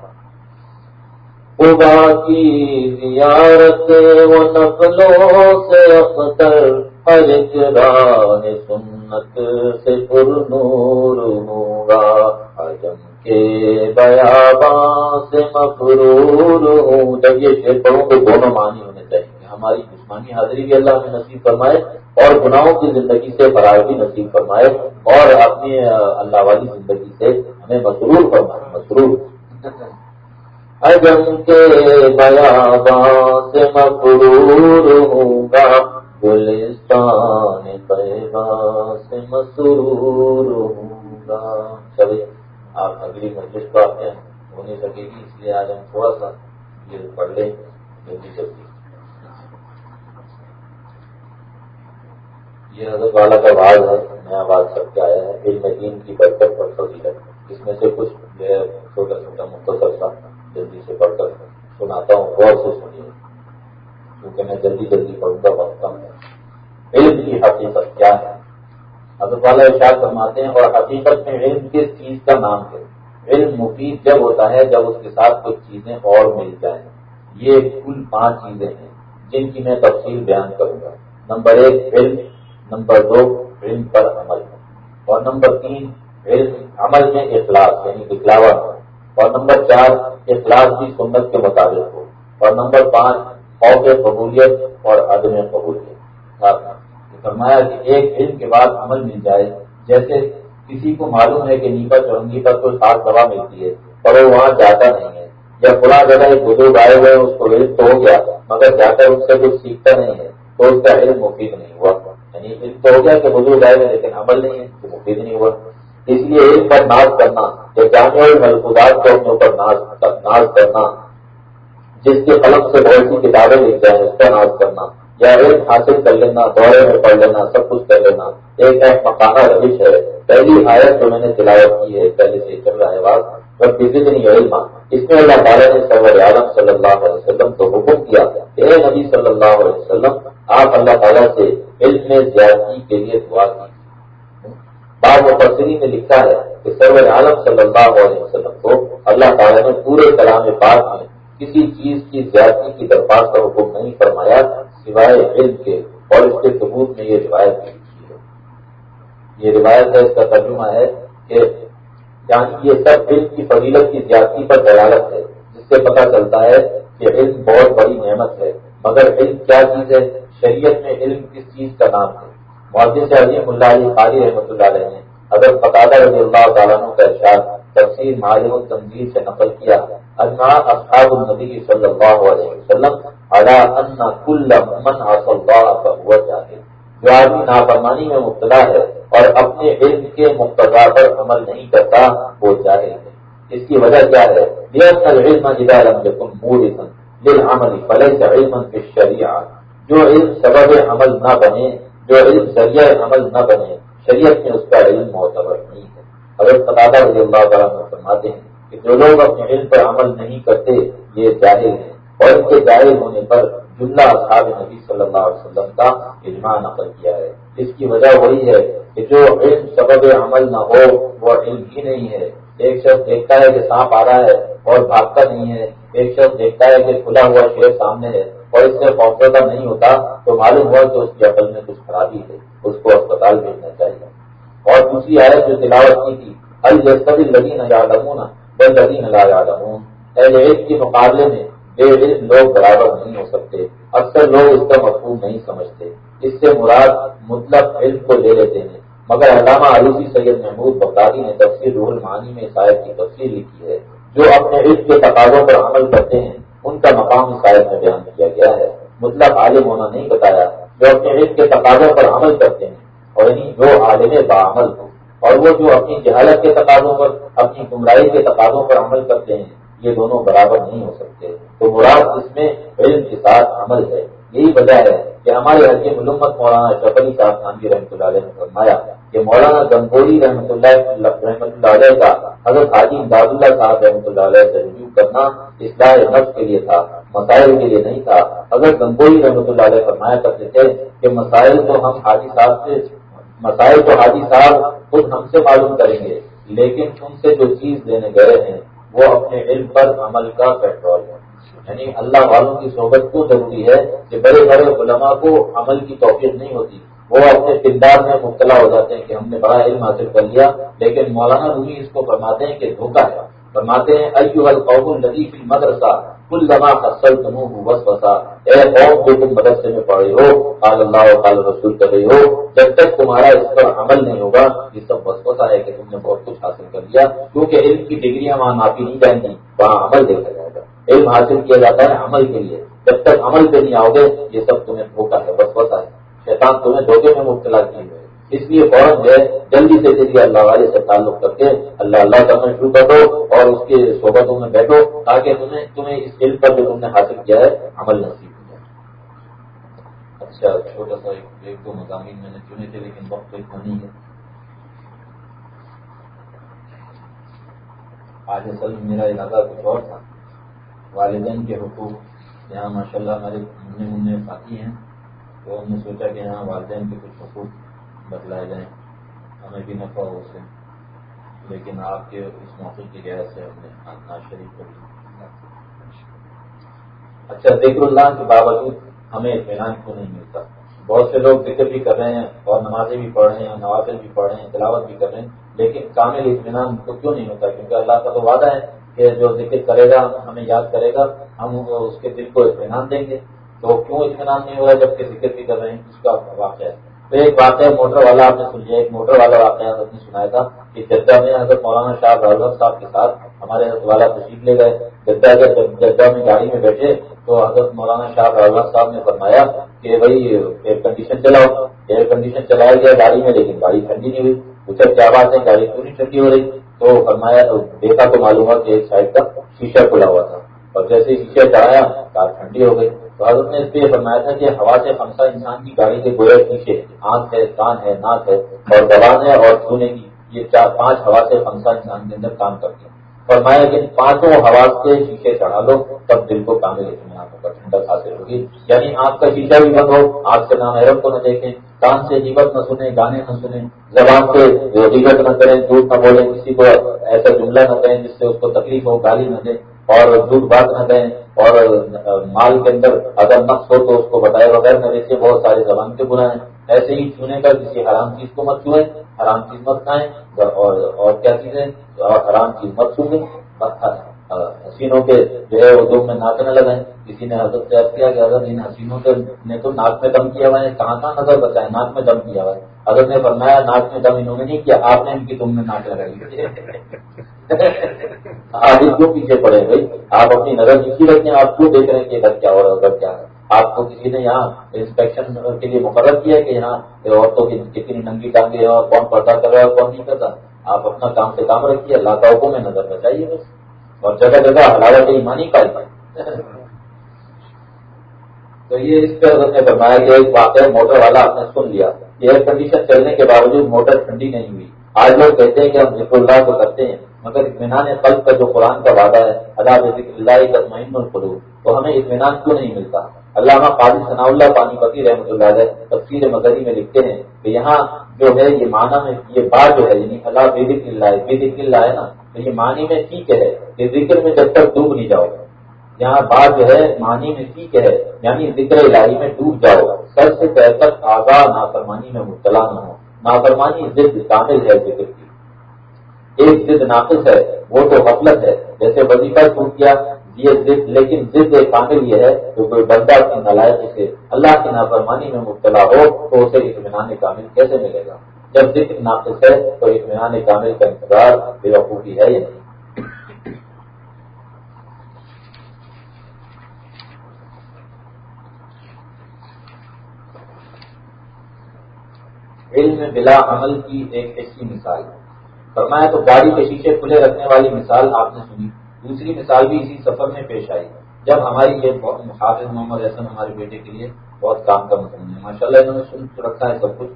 [SPEAKER 1] خدا کی زیارت و نقلوں سے اختر ہر راہ سنت سے پر نور ہوگا حجم کے بیاباں سے مفرور ہوں، جب یہ شیر پڑھوں تو دونوں معنی ہونے ہماری جسمانی حاضری بھی اللہ میں نصیب فرمائے اور گناہوں کی زندگی سے فرار بھی نصیب فرمائے اور اپنی اللہ والی زندگی سے ہمیں مسرور فرمائے، مسرور۔ اجم کے بیابان سے مقرور ہوں گا، گلستان پیبا سے مسرور ہوں گا۔ چلے، آپ اگلی مسجد کو آتے ہیں ہو نہیں سکے گی اس لیے آج ہم تھوڑا سا یہ پڑھ لیں جلدی جلدی۔ یہ حضرت والا کا آواز ہے، نیا آواز سب کے آیا ہے۔ علم دین کی برکت اور فضیلت اس میں سے کچھ جو ہے، چھوٹا چھوٹا مختصر سا جلدی سے پڑھ کر سناتا ہوں، غور سے سنیے۔ کیونکہ میں جلدی جلدی پڑھوں گا، وقت کم ہے۔ علم کی حقیقت کیا ہے؟ حضرت والا اشار فرماتے ہیں، اور حقیقت میں علم کس چیز کا نام ہے؟ علم مفید جب ہوتا ہے جب اس کے ساتھ کچھ چیزیں اور مل جائیں۔ یہ کل پانچ چیزیں ہیں جن کی میں تفصیل بیان کروں گا۔ نمبر ایک، علم۔ نمبر دو، علم پر عمل۔ اور نمبر تین، علم، عمل میں اخلاص یعنی دکھلاوا اور نمبر چار، اخلاص بھی سنت کے مطابق ہو۔ اور نمبر پانچ، خوف قبولیت اور عدم قبولیت۔ فرمایا کہ ایک علم کے بعد عمل مل جائے، جیسے کسی کو معلوم ہے کہ نیپا چورنگی پر کوئی خاص دوا ملتی ہے اور وہ وہاں جاتا نہیں ہے۔ یا پورا جگہ ایک بزرگ آئے ہوئے، اس کو علم تو ہو گیا، مگر جا کر اس سے کچھ سیکھتا نہیں ہے، تو اس کا علم مفید نہیں ہوا۔ یعنی علم تو ہو گیا کہ بزرگ آئے ہوئے لیکن عمل نہیں ہے تو مفید نہیں ہوا۔ اس لیے علم پر ناز کرنا یا جامع ملکودات کو اپنے اوپر مطلب ناز کرنا، جس کے قلم سے بہت سی کتابیں لکھ جائیں، اس کا ناز کرنا، یا علم حاصل کر لینا، دورے میں پڑھ لینا، سب کچھ کر لینا، ایک ایک مکانہ روش ہے۔ پہلی آیت جو میں نے تلاوت کی ہے پہلے سے چل رہا ہے بات وہ کسی دن یہ علم اس میں اللہ تعالیٰ نے سرور عالم صلی اللہ علیہ وسلم کو حکم کیا اے نبی صلی اللہ علیہ وسلم، آپ اللہ تعالیٰ سے علم میں زیادتی کے لیے دعا کی بعض مفسری نے لکھا ہے کہ سرور عالم صلی اللہ علیہ وسلم کو اللہ تعالیٰ نے پورے کلام پاک میں کسی چیز کی زیادتی کی درخواست کا حکم نہیں فرمایا سوائے علم کے، اور اس کے ثبوت میں یہ روایت کی ہے۔ یہ روایت ہے، اس کا ترجمہ ہے کہ یعنی یہ سب علم کی فضیلت کی زیادتی پر دلالت ہے، جس سے پتہ چلتا ہے کہ علم بہت بڑی نعمت ہے۔ مگر علم کیا چیز ہے؟ شریعت میں علم کس چیز کا نام ہے؟ معذر سے عظیم اللہ علی قاری رحمۃ اللہ علیہ نے اگر قطع رضی اللہ تعالیٰ کا ارشاد تفسیر معلوم التنظیر سے نقل کیا، اجماع اصحاب النبی صلی اللہ علیہ وسلم ان کل من اللہ کا ہوا چاہے جو آدمی نافرمانی میں مبتلا ہے اور اپنے علم کے مقتضا پر عمل نہیں کرتا، وہ جاہل ہے اس کی وجہ کیا ہے؟ علم عمل فلح علم جو علم سبب عمل نہ بنے، جو علم ذریعہ عمل نہ بنے، شریعت میں اس کا علم معتبر نہیں ہے۔ اگر قطع رضی اللہ تعالیٰ فرماتے ہیں کہ جو لوگ اپنے علم پر عمل نہیں کرتے، یہ جاہل ہیں۔ اور ان کے جاہل ہونے پر جملہ اصحاب نبی صلی اللہ علیہ وسلم کا اجماع نقل کیا ہے۔ اس کی وجہ وہی ہے کہ جو علم سبب عمل نہ ہو، وہ علم ہی نہیں ہے۔ ایک شخص دیکھتا ہے کہ سانپ آ رہا ہے اور بھاگتا نہیں ہے۔ ایک شخص دیکھتا ہے کہ کھلا ہوا شیر سامنے ہے اور اس سے خوفزدہ نہیں ہوتا تو معلوم ہوا کہ اس کی عقل میں کچھ خرابی ہے، اس کو اسپتال بھیجنا چاہیے۔ اور دوسری آیت جو تلاوت کی تھی، الجسد لگی نہ نا بل لگی نہ یاد اہل علم کے مقابلے میں لوگ برابر نہیں ہو سکتے، اکثر لوگ اس کا مفہوم نہیں سمجھتے۔ اس سے مراد مطلب علم کو لے لیتے ہیں۔ مگر علامہ علوسی سید محمود بغدادی نے تفصیل رول معنی میں شاید کی تفصیل لکھی ہے۔ جو اپنے علم کے تقاضوں پر عمل کرتے ہیں، ان کا مقام شاید میں بیان کیا گیا ہے۔ مطلب عالم ہونا نہیں بتایا، جو اپنے علم کے تقاضوں پر عمل کرتے ہیں، اور یعنی جو عالم بعمل ہو۔ اور وہ جو اپنی جہالت کے تقاضوں پر، اپنی گمراہی کے تقاضوں پر عمل کرتے ہیں یہ دونوں برابر نہیں ہو سکتے۔ تو مراد اس میں علم کے ساتھ عمل ہے۔ یہی وجہ ہے کہ ہمارے حج ملمت مولانا شفری صاحب خانگی رحمۃ اللہ علیہ نے فرمایا کہ مولانا گنگوئی رحمۃ اللہ رحمۃ اللہ علیہ کا حضرت حاجی امداد اللہ صاحب رحمۃ اللہ علیہ سے رجوع کرنا اصلاح نفس کے لیے تھا، مسائل کے لیے نہیں تھا۔ اگر گنگوئی رحمۃ اللہ علیہ فرمایا کرتے تھے کہ مسائل تو ہم حاجی صاحب سے مسائل تو حاجی صاحب خود ہم سے معلوم کریں گے، لیکن ان سے جو چیز لینے گئے ہیں وہ اپنے علم پر عمل کا پیٹرول ہے۔ یعنی اللہ والوں کی صحبت کو ضروری ہے کہ بڑے بڑے علماء کو عمل کی توفیق نہیں ہوتی؟ وہ اپنے کردار میں مبتلا ہو جاتے ہیں کہ ہم نے بڑا علم حاصل کر لیا، لیکن مولانا رومی اس کو فرماتے ہیں کہ دھوکہ ہے۔ فرماتے ہیں ایو القوم الدی فی مدرسہ کل جمع اصل تمہ اے قوم جو تم مدرسے میں پڑھ رہی ہو، قال اللہ و قال رسول کر رہی ہو، جب تک تمہارا اس پر عمل نہیں ہوگا، یہ سب بس ہے کہ تم نے بہت کچھ حاصل کر لیا، کیونکہ علم کی ڈگریاں وہاں ناپی نہیں جائیں گی، وہاں عمل دیکھا جائے گا، علم حاصل کیا جاتا ہے عمل کے لیے، جب تک عمل پہ نہیں آؤ گے، یہ سب تمہیں دھوکا ہے بس ہے، شیطان تمہیں دھوکے میں مبتلا کی ہوئے اس لیے فوراً جو ہے، جلدی سے جلدی اللہ والے سے تعلق کر کے اللہ اللہ کرنا شروع کر دو اور اس کے صحبتوں میں بیٹھو تاکہ تمہیں تمہیں اس علم پر جو تم نے حاصل کیا ہے، عمل نصیب ہو جائے۔ اچھا چھوٹا سا ایک دو مضامین میں نے چنے تھے، لیکن وقت اتنا نہیں ہے۔ آج اصل میرا ارادہ کچھ اور تھا۔ والدین کے حقوق، یہاں ماشاء اللہ ہمارے منہ منہ ساتھی ہیں، تو ہم نے سوچا کہ یہاں والدین کے کچھ حقوق بتلائے جائیں۔ ہمیں بھی نفع ہو سے لیکن آپ کے اس موقع کی غیر سے ہم نے ناز شریف کر اچھا ذکر اللہ کے باوجود ہمیں اطمینان کیوں نہیں ملتا؟ بہت سے لوگ ذکر بھی کر رہے ہیں اور نمازیں بھی پڑھ رہے ہیں نوازل بھی پڑھ رہے ہیں، تلاوت بھی کر رہے ہیں، لیکن کامل اطمینان کو کیوں نہیں ہوتا کیونکہ اللہ کا تو وعدہ ہے کہ جو ذکر کرے گا، ہمیں یاد کرے گا، ہم اس کے دل کو اطمینان دیں گے۔ تو کیوں اطمینان نہیں ہوا جبکہ ذکر بھی کر رہے ہیں؟ اس کا واقعہ ہے۔ تو ایک واقعہ موٹر والا آپ نے سن لیا ایک موٹر والا واقعہ آپ نے سنایا تھا کہ جدہ میں حضرت مولانا شاہ رحمت صاحب کے ساتھ ہمارے والا تشریف لے گئے۔ جدہ جب جدہ میں گاڑی میں بیٹھے تو حضرت مولانا شاہ رحمت صاحب نے فرمایا کہ بھائی ایئر کنڈیشن چلاؤ۔ ایئر کنڈیشن چلایا گیا گاڑی میں، لیکن گاڑی ٹھنڈی نہیں ہوئی۔ پوچھا کیا بات ہے، گاڑی کیوں نہیں ٹھنڈی ہو رہی۔ تو فرمایا دیکھا تو معلوم ہوا کہ ایک سائڈ کا شیشہ کھلا ہوا تھا۔ اور جیسے شیشہ چڑھایا کار ٹھنڈی ہو گئی۔ حضرت نے اس لیے فرمایا تھا کہ ہوا سے خمسہ انسان کی گاڑی کے گویا پیچھے آنکھ ہے، کان ہے، ناک ہے اور زبان ہے اور چھونے کی یہ چار، پانچ ہوا سے خمسہ انسان کے اندر کام کرتے ہیں۔ فرمایا کہ پانچوں ہوا سے شیشے چڑھا لو، تب دل کو کام اطمینان ہوگا ٹھنڈک حاصل ہوگی۔ یعنی آپ کا شیشہ بھی بند ہو آپ کے نام ایرم کو نہ دیکھیں، کان سے جیوت نہ سنیں، گانے نہ سنیں، زبان سے جیوت نہ کریں، جھوٹ نہ بولیں، کسی کو ایسا جملہ نہ کہیں جس سے اس کو تکلیف ہو، گالی نہ دیں۔ اور دودھ بات نہ دیں اور مال کے اندر اگر نقص ہو تو اس کو بتائے بغیر نہ دیکھے بہت سارے زبان کے بلائیں ایسے ہی چھونے کا کسی حرام چیز کو مت چھوئیں، حرام چیز مت کھائیں۔ اور کیا چیزیں؟ اور حرام چیز مت چھوئیں۔ حسینوں کے جو ہے اردو میں ناچنے لگائیں کسی نے حضرت سے کیا کہ حضرت ان حسینوں کے نے تو ناک میں دم کیا ہوا ہے، کہاں کہاں نظر بچائے ناک میں دم کیا ہوا ہے۔ حضرت نے فرمایا ناک میں دم انہوں نے نہیں کیا، آپ نے ان کی تم نے ناک لگائی۔ آپ کیوں پیچھے پڑے بھائی آپ اپنی نظر نیچی رکھیں، آپ کیوں دیکھ رہے ہیں کہ ادھر کیا ہو رہا ہے، ادھر کیا ہے۔ آپ کو کسی نے یہاں انسپیکشن کے لیے مقرر کیا کہ یہاں عورتوں کی کتنی ننگی ٹانگیں اور کون پردہ کر رہا ہے کون نہیں کرتا آپ اپنا کام سے کام رکھیے، اللہ کا حکم میں نظر بچائیے بس۔ اور جگہ جگہ حلاوت ایمانی پائی تو یہ اس پہ حضرت نے فرمایا کہ ایک واقعہ موٹر والا آپ نے سن لیا۔ ایئر کنڈیشن چلنے کے باوجود موٹر ٹھنڈی نہیں ہوئی۔ آج لوگ کہتے ہیں کہ ہم ذکر اللہ کو کرتے ہیں، مگر اطمینان قلب کا جو قرآن کا وعدہ ہے اللہ ذکر اللہ تطمئن القلوب، تو ہمیں اطمینان کیوں نہیں ملتا؟ علامہ قاضی ثناء اللہ پانی پتی رحمۃ اللہ علیہ تفصیل مدری میں لکھتے ہیں کہ یہاں جو ہے، یہ معنی میں یہ بات جو ہے یعنی اللہ بے ذکر اللہ بے ذکر اللہ ہے نا، تو یہ معنی میں ٹھیک ہے۔ کہ ذکر میں جب تک ڈوب نہیں جاؤ یہاں بات جو ہے، معنی میں ٹھیک ہے یعنی ذکر الہی میں ڈوب جاؤ سر سے پیر تک آگاہ نافرمانی میں مبتلا نہ ہو۔ نافرمانی ضد کامل ہے ذکر کی۔ ایک ضد ناقص ہے، وہ تو غفلت ہے۔ جیسے وظیفہ ٹوٹ کیا، یہ ضد، لیکن ضد ایک کامل یہ ہے کہ کوئی بندہ اپنی نلائق سے اللہ کی نافرمانی میں مبتلا ہو تو اسے اطمینان کامل کیسے ملے گا؟ جب ذکر ناقص ہے تو اطمینان کامل کا انتظار بے وقوفی ہے یا نہیں؟ علم بلا عمل کی ایک ایسی مثال۔ فرمایا تو گاڑی کے شیشے کھلے رکھنے والی مثال آپ نے سنی۔ دوسری مثال بھی اسی سفر میں پیش آئی، جب ہماری یہ حافظ محمد احسن ہمارے بیٹے کے لیے بہت کام کا مضمون ہے۔ ماشاء اللہ انہوں نے سن رکھا ہے سب کچھ۔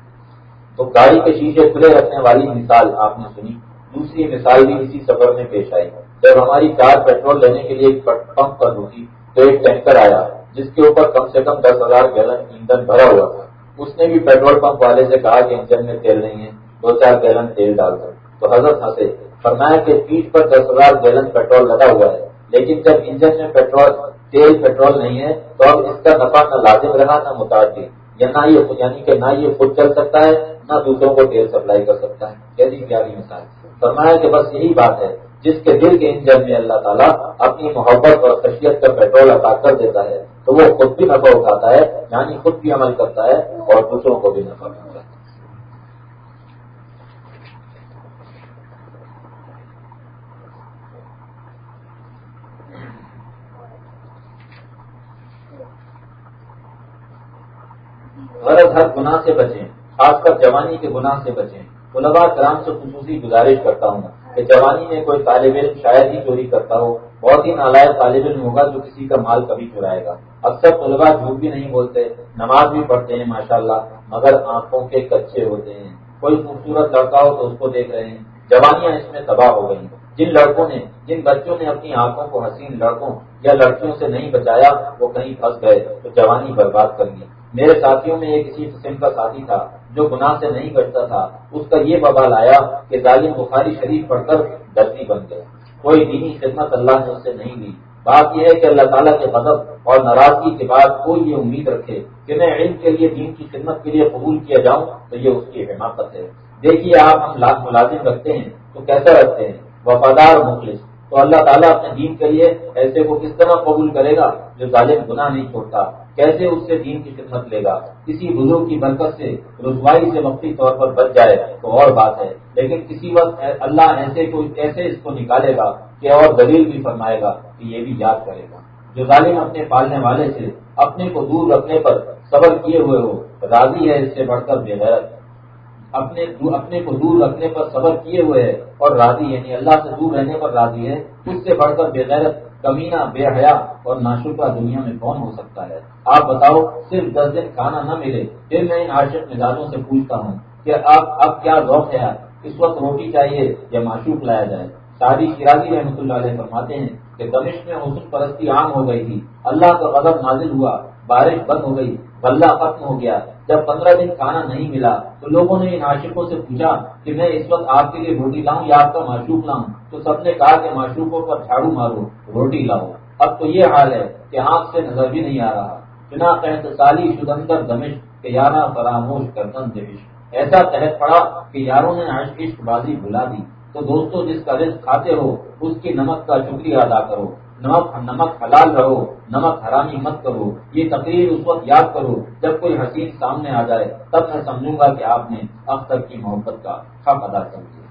[SPEAKER 1] تو گاڑی کے شیشے کھلے رکھنے والی مثال آپ نے سنی۔ دوسری مثال بھی اسی سفر میں پیش آئی۔ جب ہماری کار پیٹرول لینے کے لیے پمپ پر رکی تو ایک ٹینکر آیا، جس کے اوپر کم سے کم دس ہزار گیلن ایندھن بھرا ہوا تھا۔ اس نے بھی پیٹرول پمپ والے سے کہا کہ انجن میں تیل نہیں ہے، دو چار گیلن تیل ڈال دو۔ تو حضرت ہنسے فرمایا کہ پیٹ پر دس ہزار گیلن پیٹرول لگا ہوا ہے، لیکن جب انجن میں پیٹرول، تیل پیٹرول نہیں ہے، تو اب اس کا نفع نہ لازم رہا نہ متعدد یا نہ یہ یعنی کہ نہ یہ خود چل سکتا ہے، نہ دوسروں کو تیل سپلائی کر سکتا ہے۔ کیسی پیاری مثال۔ فرمایا کہ بس یہی بات ہے، جس کے دل کے انجن میں اللہ تعالیٰ اپنی محبت اور خشیت کا پیٹرول عطا کر دیتا ہے۔ تو وہ خود بھی نفع اٹھاتا ہے یعنی خود بھی عمل کرتا ہے اور دوسروں کو بھی نفع کرتا ہے۔ غرض ہر گناہ سے بچیں، خاص کر جوانی کے گناہ سے بچیں۔ طلبا کرام سے خصوصی گزارش کرتا ہوں کہ جوانی میں کوئی طالب علم شاید ہی چوری کرتا ہو، بہت ہی نالائق طالب علم ہوگا جو کسی کا مال کبھی چرائے گا۔ اکثر طلبا جھوٹ بھی نہیں بولتے، نماز بھی پڑھتے ہیں ماشاءاللہ، مگر آنکھوں کے کچے ہوتے ہیں۔ کوئی خوبصورت لڑکا ہو تو اس کو دیکھ رہے ہیں۔ جوانیاں اس میں تباہ ہو گئی جن لڑکوں نے، جن بچوں نے اپنی آنکھوں کو حسین لڑکوں یا لڑکیوں سے نہیں بچایا، وہ کہیں پھنس گئے تو جوانی برباد کر لی۔ میرے ساتھیوں میں ایک اسی قسم کا ساتھی تھا۔ جو گناہ سے نہیں بچتا تھا، اس کا یہ ببال آیا کہ ظالم بخاری شریف پڑھ کر دردی بن گئے۔ کوئی دینی خدمت اللہ نے اس سے نہیں لی۔ بات یہ ہے کہ اللہ تعالیٰ کے مدد اور ناراضگی کے بعد کوئی یہ امید رکھے کہ میں علم کے لیے، دین کی خدمت کے لیے قبول کیا جاؤں تو یہ اس کی حماقت ہے۔ دیکھیے، آپ ہم لاکھ ملازم رکھتے ہیں تو کیسا رکھتے ہیں؟ وفادار مخلص۔ تو اللہ تعالیٰ اپنے دین کے لیے ایسے کو کس طرح قبول کرے گا جو ظالم گناہ نہیں چھوڑتا؟ کیسے اس سے دین کی خدمت لے گا؟ کسی بزرگ کی برکت سے، رسوائی سے وقتی طور پر بچ جائے تو اور بات ہے۔ لیکن کسی وقت اللہ ایسے کو کیسے اس کو نکالے گا کہ اور دلیل بھی فرمائے گا کہ یہ بھی یاد کرے گا۔ جو ظالم اپنے پالنے والے سے، اپنے کو دور رکھنے پر صبر کیے ہوئے ہو، راضی ہے اس سے بڑھ کر بے غیرت۔ اپنے اپنے کو دور رکھنے پر صبر کیے ہوئے ہے اور راضی یعنی اللہ سے دور رہنے پر راضی ہے اس سے بڑھ کر بے غیرت، کمینہ، بے حیا اور ناشکا دنیا میں کون ہو سکتا ہے؟ آپ بتاؤ، صرف دس دن کھانا نہ ملے، پھر میں ان عاشق مزاجوں سے پوچھتا ہوں کہ آپ اب کیا ذوق ہے اس وقت روٹی چاہیے یا معشوق لایا جائے؟ شادی شرازی رحمۃ اللہ علیہ فرماتے ہیں کہ دمش میں حسن پرستی عام ہو گئی تھی، اللہ کا غضب نازل ہوا، بارش بند ہو گئی بلہ ختم ہو گیا۔ جب پندرہ دن کھانا نہیں ملا تو لوگوں نے ان عاشقوں سے پوچھا کہ میں اس وقت آپ کے لیے روٹی لاؤں یا آپ کا معشوق لاؤں؟ تو سب نے کہا کہ معشوقوں پر جھاڑو مارو، روٹی لاؤ۔ اب تو یہ حال ہے کہ آنکھ سے نظر بھی نہیں آ رہا۔ بنا قحط سالی شدندر دمش کے یارہ فراموش کردن دمش ایسا تحت پڑا کہ یاروں نے عشق بازی بلا دی۔ تو دوستو، جس کا رزق کھاتے ہو، اس کی نمک کا شکریہ ادا کرو۔ نمک نمک حلال رہو نمک حرامی مت کرو، یہ تقریر اس وقت یاد کرو جب کوئی حسین سامنے آ جائے، تب میں سمجھوں گا کہ آپ نے اختر کی محبت کا حق ادا کر دیا۔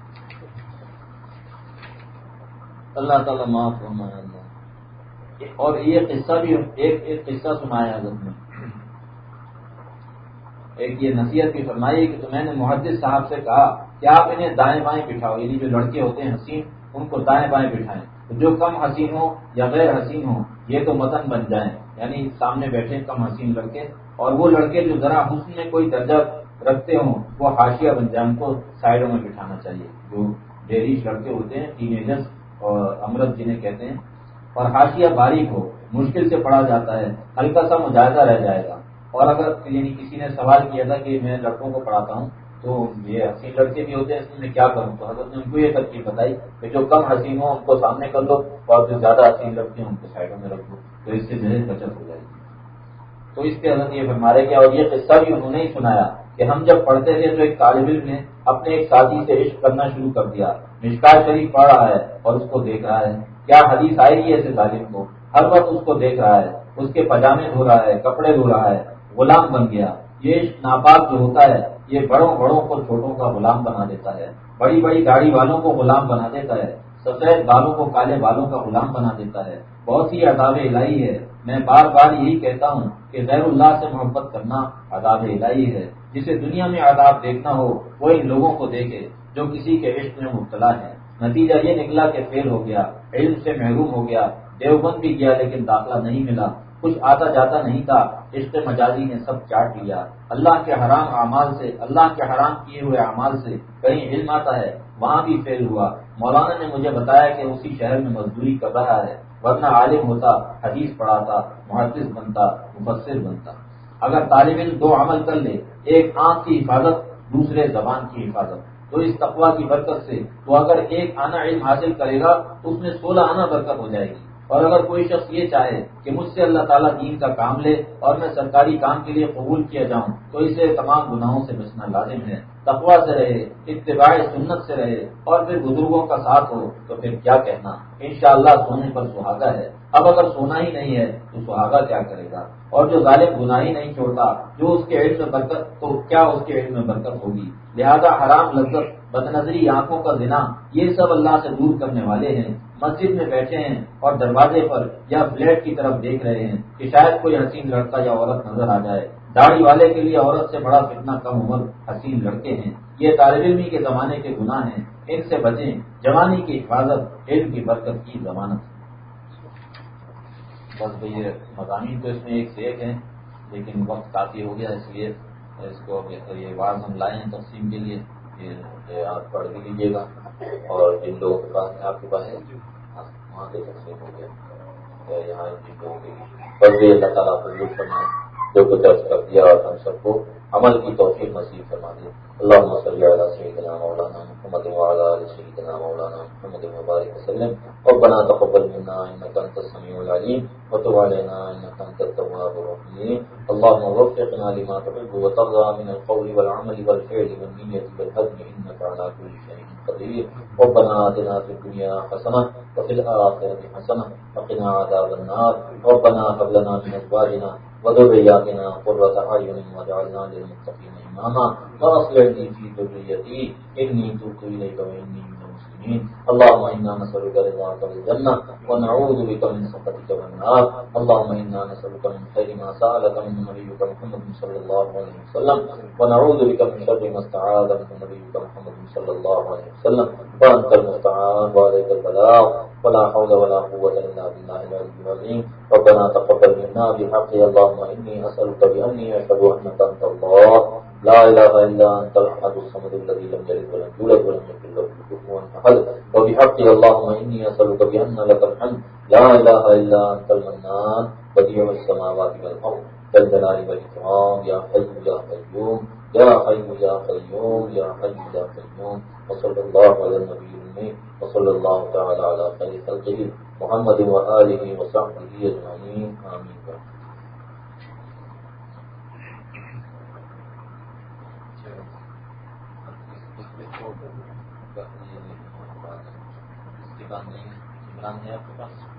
[SPEAKER 1] اللہ تعالیٰ معاف اور یہ قصہ بھی ایک ایک قصہ سنایا حضرت نے۔ ایک یہ نصیحت بھی فرمائی کہ تو میں نے محدث صاحب سے کہا کہ آپ انہیں دائیں بائیں بٹھاؤ یعنی جو لڑکے ہوتے ہیں حسین، ان کو دائیں بائیں بٹھائیں۔ جو کم حسین ہو یا غیر حسین ہو یہ تو متن بن جائیں۔ یعنی سامنے بیٹھے کم حسین لڑکے، اور وہ لڑکے جو ذرا حسن میں کوئی درجہ رکھتے ہوں، وہ حاشیہ بن جائیں۔ ان کو سائڈوں میں بٹھانا چاہیے۔ جو ڈیریش لڑکے ہوتے ہیں ٹین ایجرس اور امرت جنہیں کہتے ہیں۔ اور حاشیہ باریک ہو، مشکل سے پڑھا جاتا ہے، ہلکا سا مجاہدہ رہ جائے گا۔ اور اگر یعنی کسی نے سوال کیا تھا کہ میں لڑکوں کو پڑھاتا ہوں تو یہ حسین لڑکے بھی ہوتے ہیں، اس میں کیا کروں؟ تو حضرت نے ان کو یہ ترکیب بتائی کہ جو کم حسین ہو ان کو سامنے کر لو اور جو زیادہ حسین لڑکے ہیں، ان کو سائڈوں میں رکھ دو، تو اس سے میرے بچت ہو جائے گی۔ تو اس پہ حضرت یہ فرما رہے کہ اور یہ قصہ بھی انہوں نے ہی سنایا کہ ہم جب پڑھتے تھے تو ایک طالب علم نے اپنے ایک ساتھی سے عشق کرنا شروع کر دیا۔ مشکار شریف پڑھ رہا ہے اور اس کو دیکھ رہا ہے۔ کیا حدیث آئے گی ایسے ظالم کو؟ ہر وقت اس کو دیکھ رہا ہے، اس کے پجامے دھو رہا ہے، کپڑے دھو رہا ہے، غلام بن گیا۔ یہ ناپاک جو ہوتا ہے یہ بڑوں بڑوں کو چھوٹوں کا غلام بنا دیتا ہے، بڑی بڑی گاڑی والوں کو غلام بنا دیتا ہے، سفید بالوں کو کالے بالوں کا غلام بنا دیتا ہے۔ بہت ہی عذاب الہی ہے۔ میں بار بار یہی کہتا ہوں کہ غیر اللہ سے محبت کرنا عذاب الہی ہے۔ جسے دنیا میں عذاب دیکھنا ہو، وہ ان لوگوں کو دیکھے جو کسی کے عشق میں مبتلا ہے نتیجہ یہ نکلا کہ فیل ہو گیا، علم سے محروم ہو گیا، دیوبند بھی گیا لیکن داخلہ نہیں ملا۔ کچھ آتا جاتا نہیں تھا عشق مجازی نے سب چاٹ لیا۔ اللہ کے حرام اعمال سے، اللہ کے حرام کیے ہوئے اعمال سے کہیں علم آتا ہے، وہاں بھی فیل ہوا۔ مولانا نے مجھے بتایا کہ اسی شہر میں مزدوری کر رہا ہے، ورنہ عالم ہوتا، حدیث پڑھاتا، محدث بنتا، مفسر بنتا۔ اگر طالب علم دو عمل کر لے، ایک آنکھ کی حفاظت، دوسرے زبان کی حفاظت۔ تو اس تقوا کی برکت سے وہ اگر ایک آنا علم حاصل کرے گا تو اس میں سولہ آنا برکت ہو جائے گی۔ اور اگر کوئی شخص یہ چاہے کہ مجھ سے اللہ تعالیٰ دین کا کام لے اور میں سرکاری کام کے لیے قبول کیا جاؤں، تو اسے تمام گناہوں سے بچنا لازم ہے۔ تقوا سے رہے، اتباع سنت سے رہے اور پھر بزرگوں کا ساتھ ہو، تو پھر کیا کہنا؟ انشاءاللہ سونے پر سہاگا ہے۔ اب اگر سونا ہی نہیں ہے، تو سہاگا کیا کرے گا؟ اور جو ظالم گناہ ہی نہیں چھوڑتا، جو اس کے علم میں برکت، تو کیا اس کے علم میں برکت ہوگی؟ لہذا حرام لذت بد نظری آنکھوں کا زنا، یہ سب اللہ سے دور کرنے والے ہیں۔ مسجد میں بیٹھے ہیں اور دروازے پر یا فلیٹ کی طرف دیکھ رہے ہیں کہ شاید کوئی حسین لڑکا یا عورت نظر آ جائے۔ داڑھی والے کے لیے عورت سے بڑا فتنا کم عمر حسین لڑکے ہیں۔ یہ طالب علمی کے زمانے کے گناہ ہیں۔ ان سے بچیں۔ جوانی کی حفاظت، علم کی برکت کی ضمانت۔ بس بھائی مضامین تو اس میں ایک سے ایک ہیں، لیکن وقت کافی ہو گیا اس لیے اس کو یہ بعض ہم لائے ہیں تقسیم کے لیے۔ آپ پڑھ بھی لیجیے گا۔ اور جن لوگوں کے پاس آپ کے پاس ہے وہاں سے تقسیم ہو گیا یہاں جن لوگوں کے بس اللہ تعالیٰ کو کرنا جو کچھ درج کر دیا اور ہم سب کو عمل کی توفیق نصیب فرما دی اللہ صلی علی سیدنا مولانا محمد وعلى ال سيدنا مولانا محمد وبارك وسلم۔ ربنا تقبل منا انك انت السميع العليم وتب علينا انك انت التواب الرحيم اللهم وفقنا لما تحب وترضى من القول والعمل والفعل والنية والهدم انك على كل شيء قدير ربنا آتنا في الدنيا حسنة وفي الآخرة حسنة وقنا عذاب النار۔ ربنا هب لنا من أزواجنا وذرياتنا قرة أعين واجعلنا للمتقين إماما. وأصلح لي في ذريتي إني تبت اللهم إنا نسألك رضاك بالجنة ونعوذ بك من سخطك والنار. اللهم إنا نسألك من خير ما سألك من نبيك محمد صلى الله عليه وسلم. ونعوذ بك من شر ما استعاذ من نبيك محمد صلى الله عليه وسلم. وأنت المستعان وعليك البلاغ. ولا حول ولا قوة إلا بالله العلي العظيم. ربنا تقبل منا بحق اللهم إني أسألك بأني أشهد أنك أنت الله. لا إله إلا أنت الأحد الصمد الذي لم يلد ولم يولد ولم يكن له كفوا أحد. وبحق اللهم إني أسألك بأن لك الحمد. لا إله إلا أنت المنان. بديع السماوات والأرض. كالجلال والإكرام. يا حي يا قيوم. يا حي يا قيوم. يا حي يا قيوم. وصلى الله على النبي الأمي وصلى الله تعالى على خير خلقه. محمد وآله وصحبه أجمعين. آمين. نہیں ہے آپ کے پاس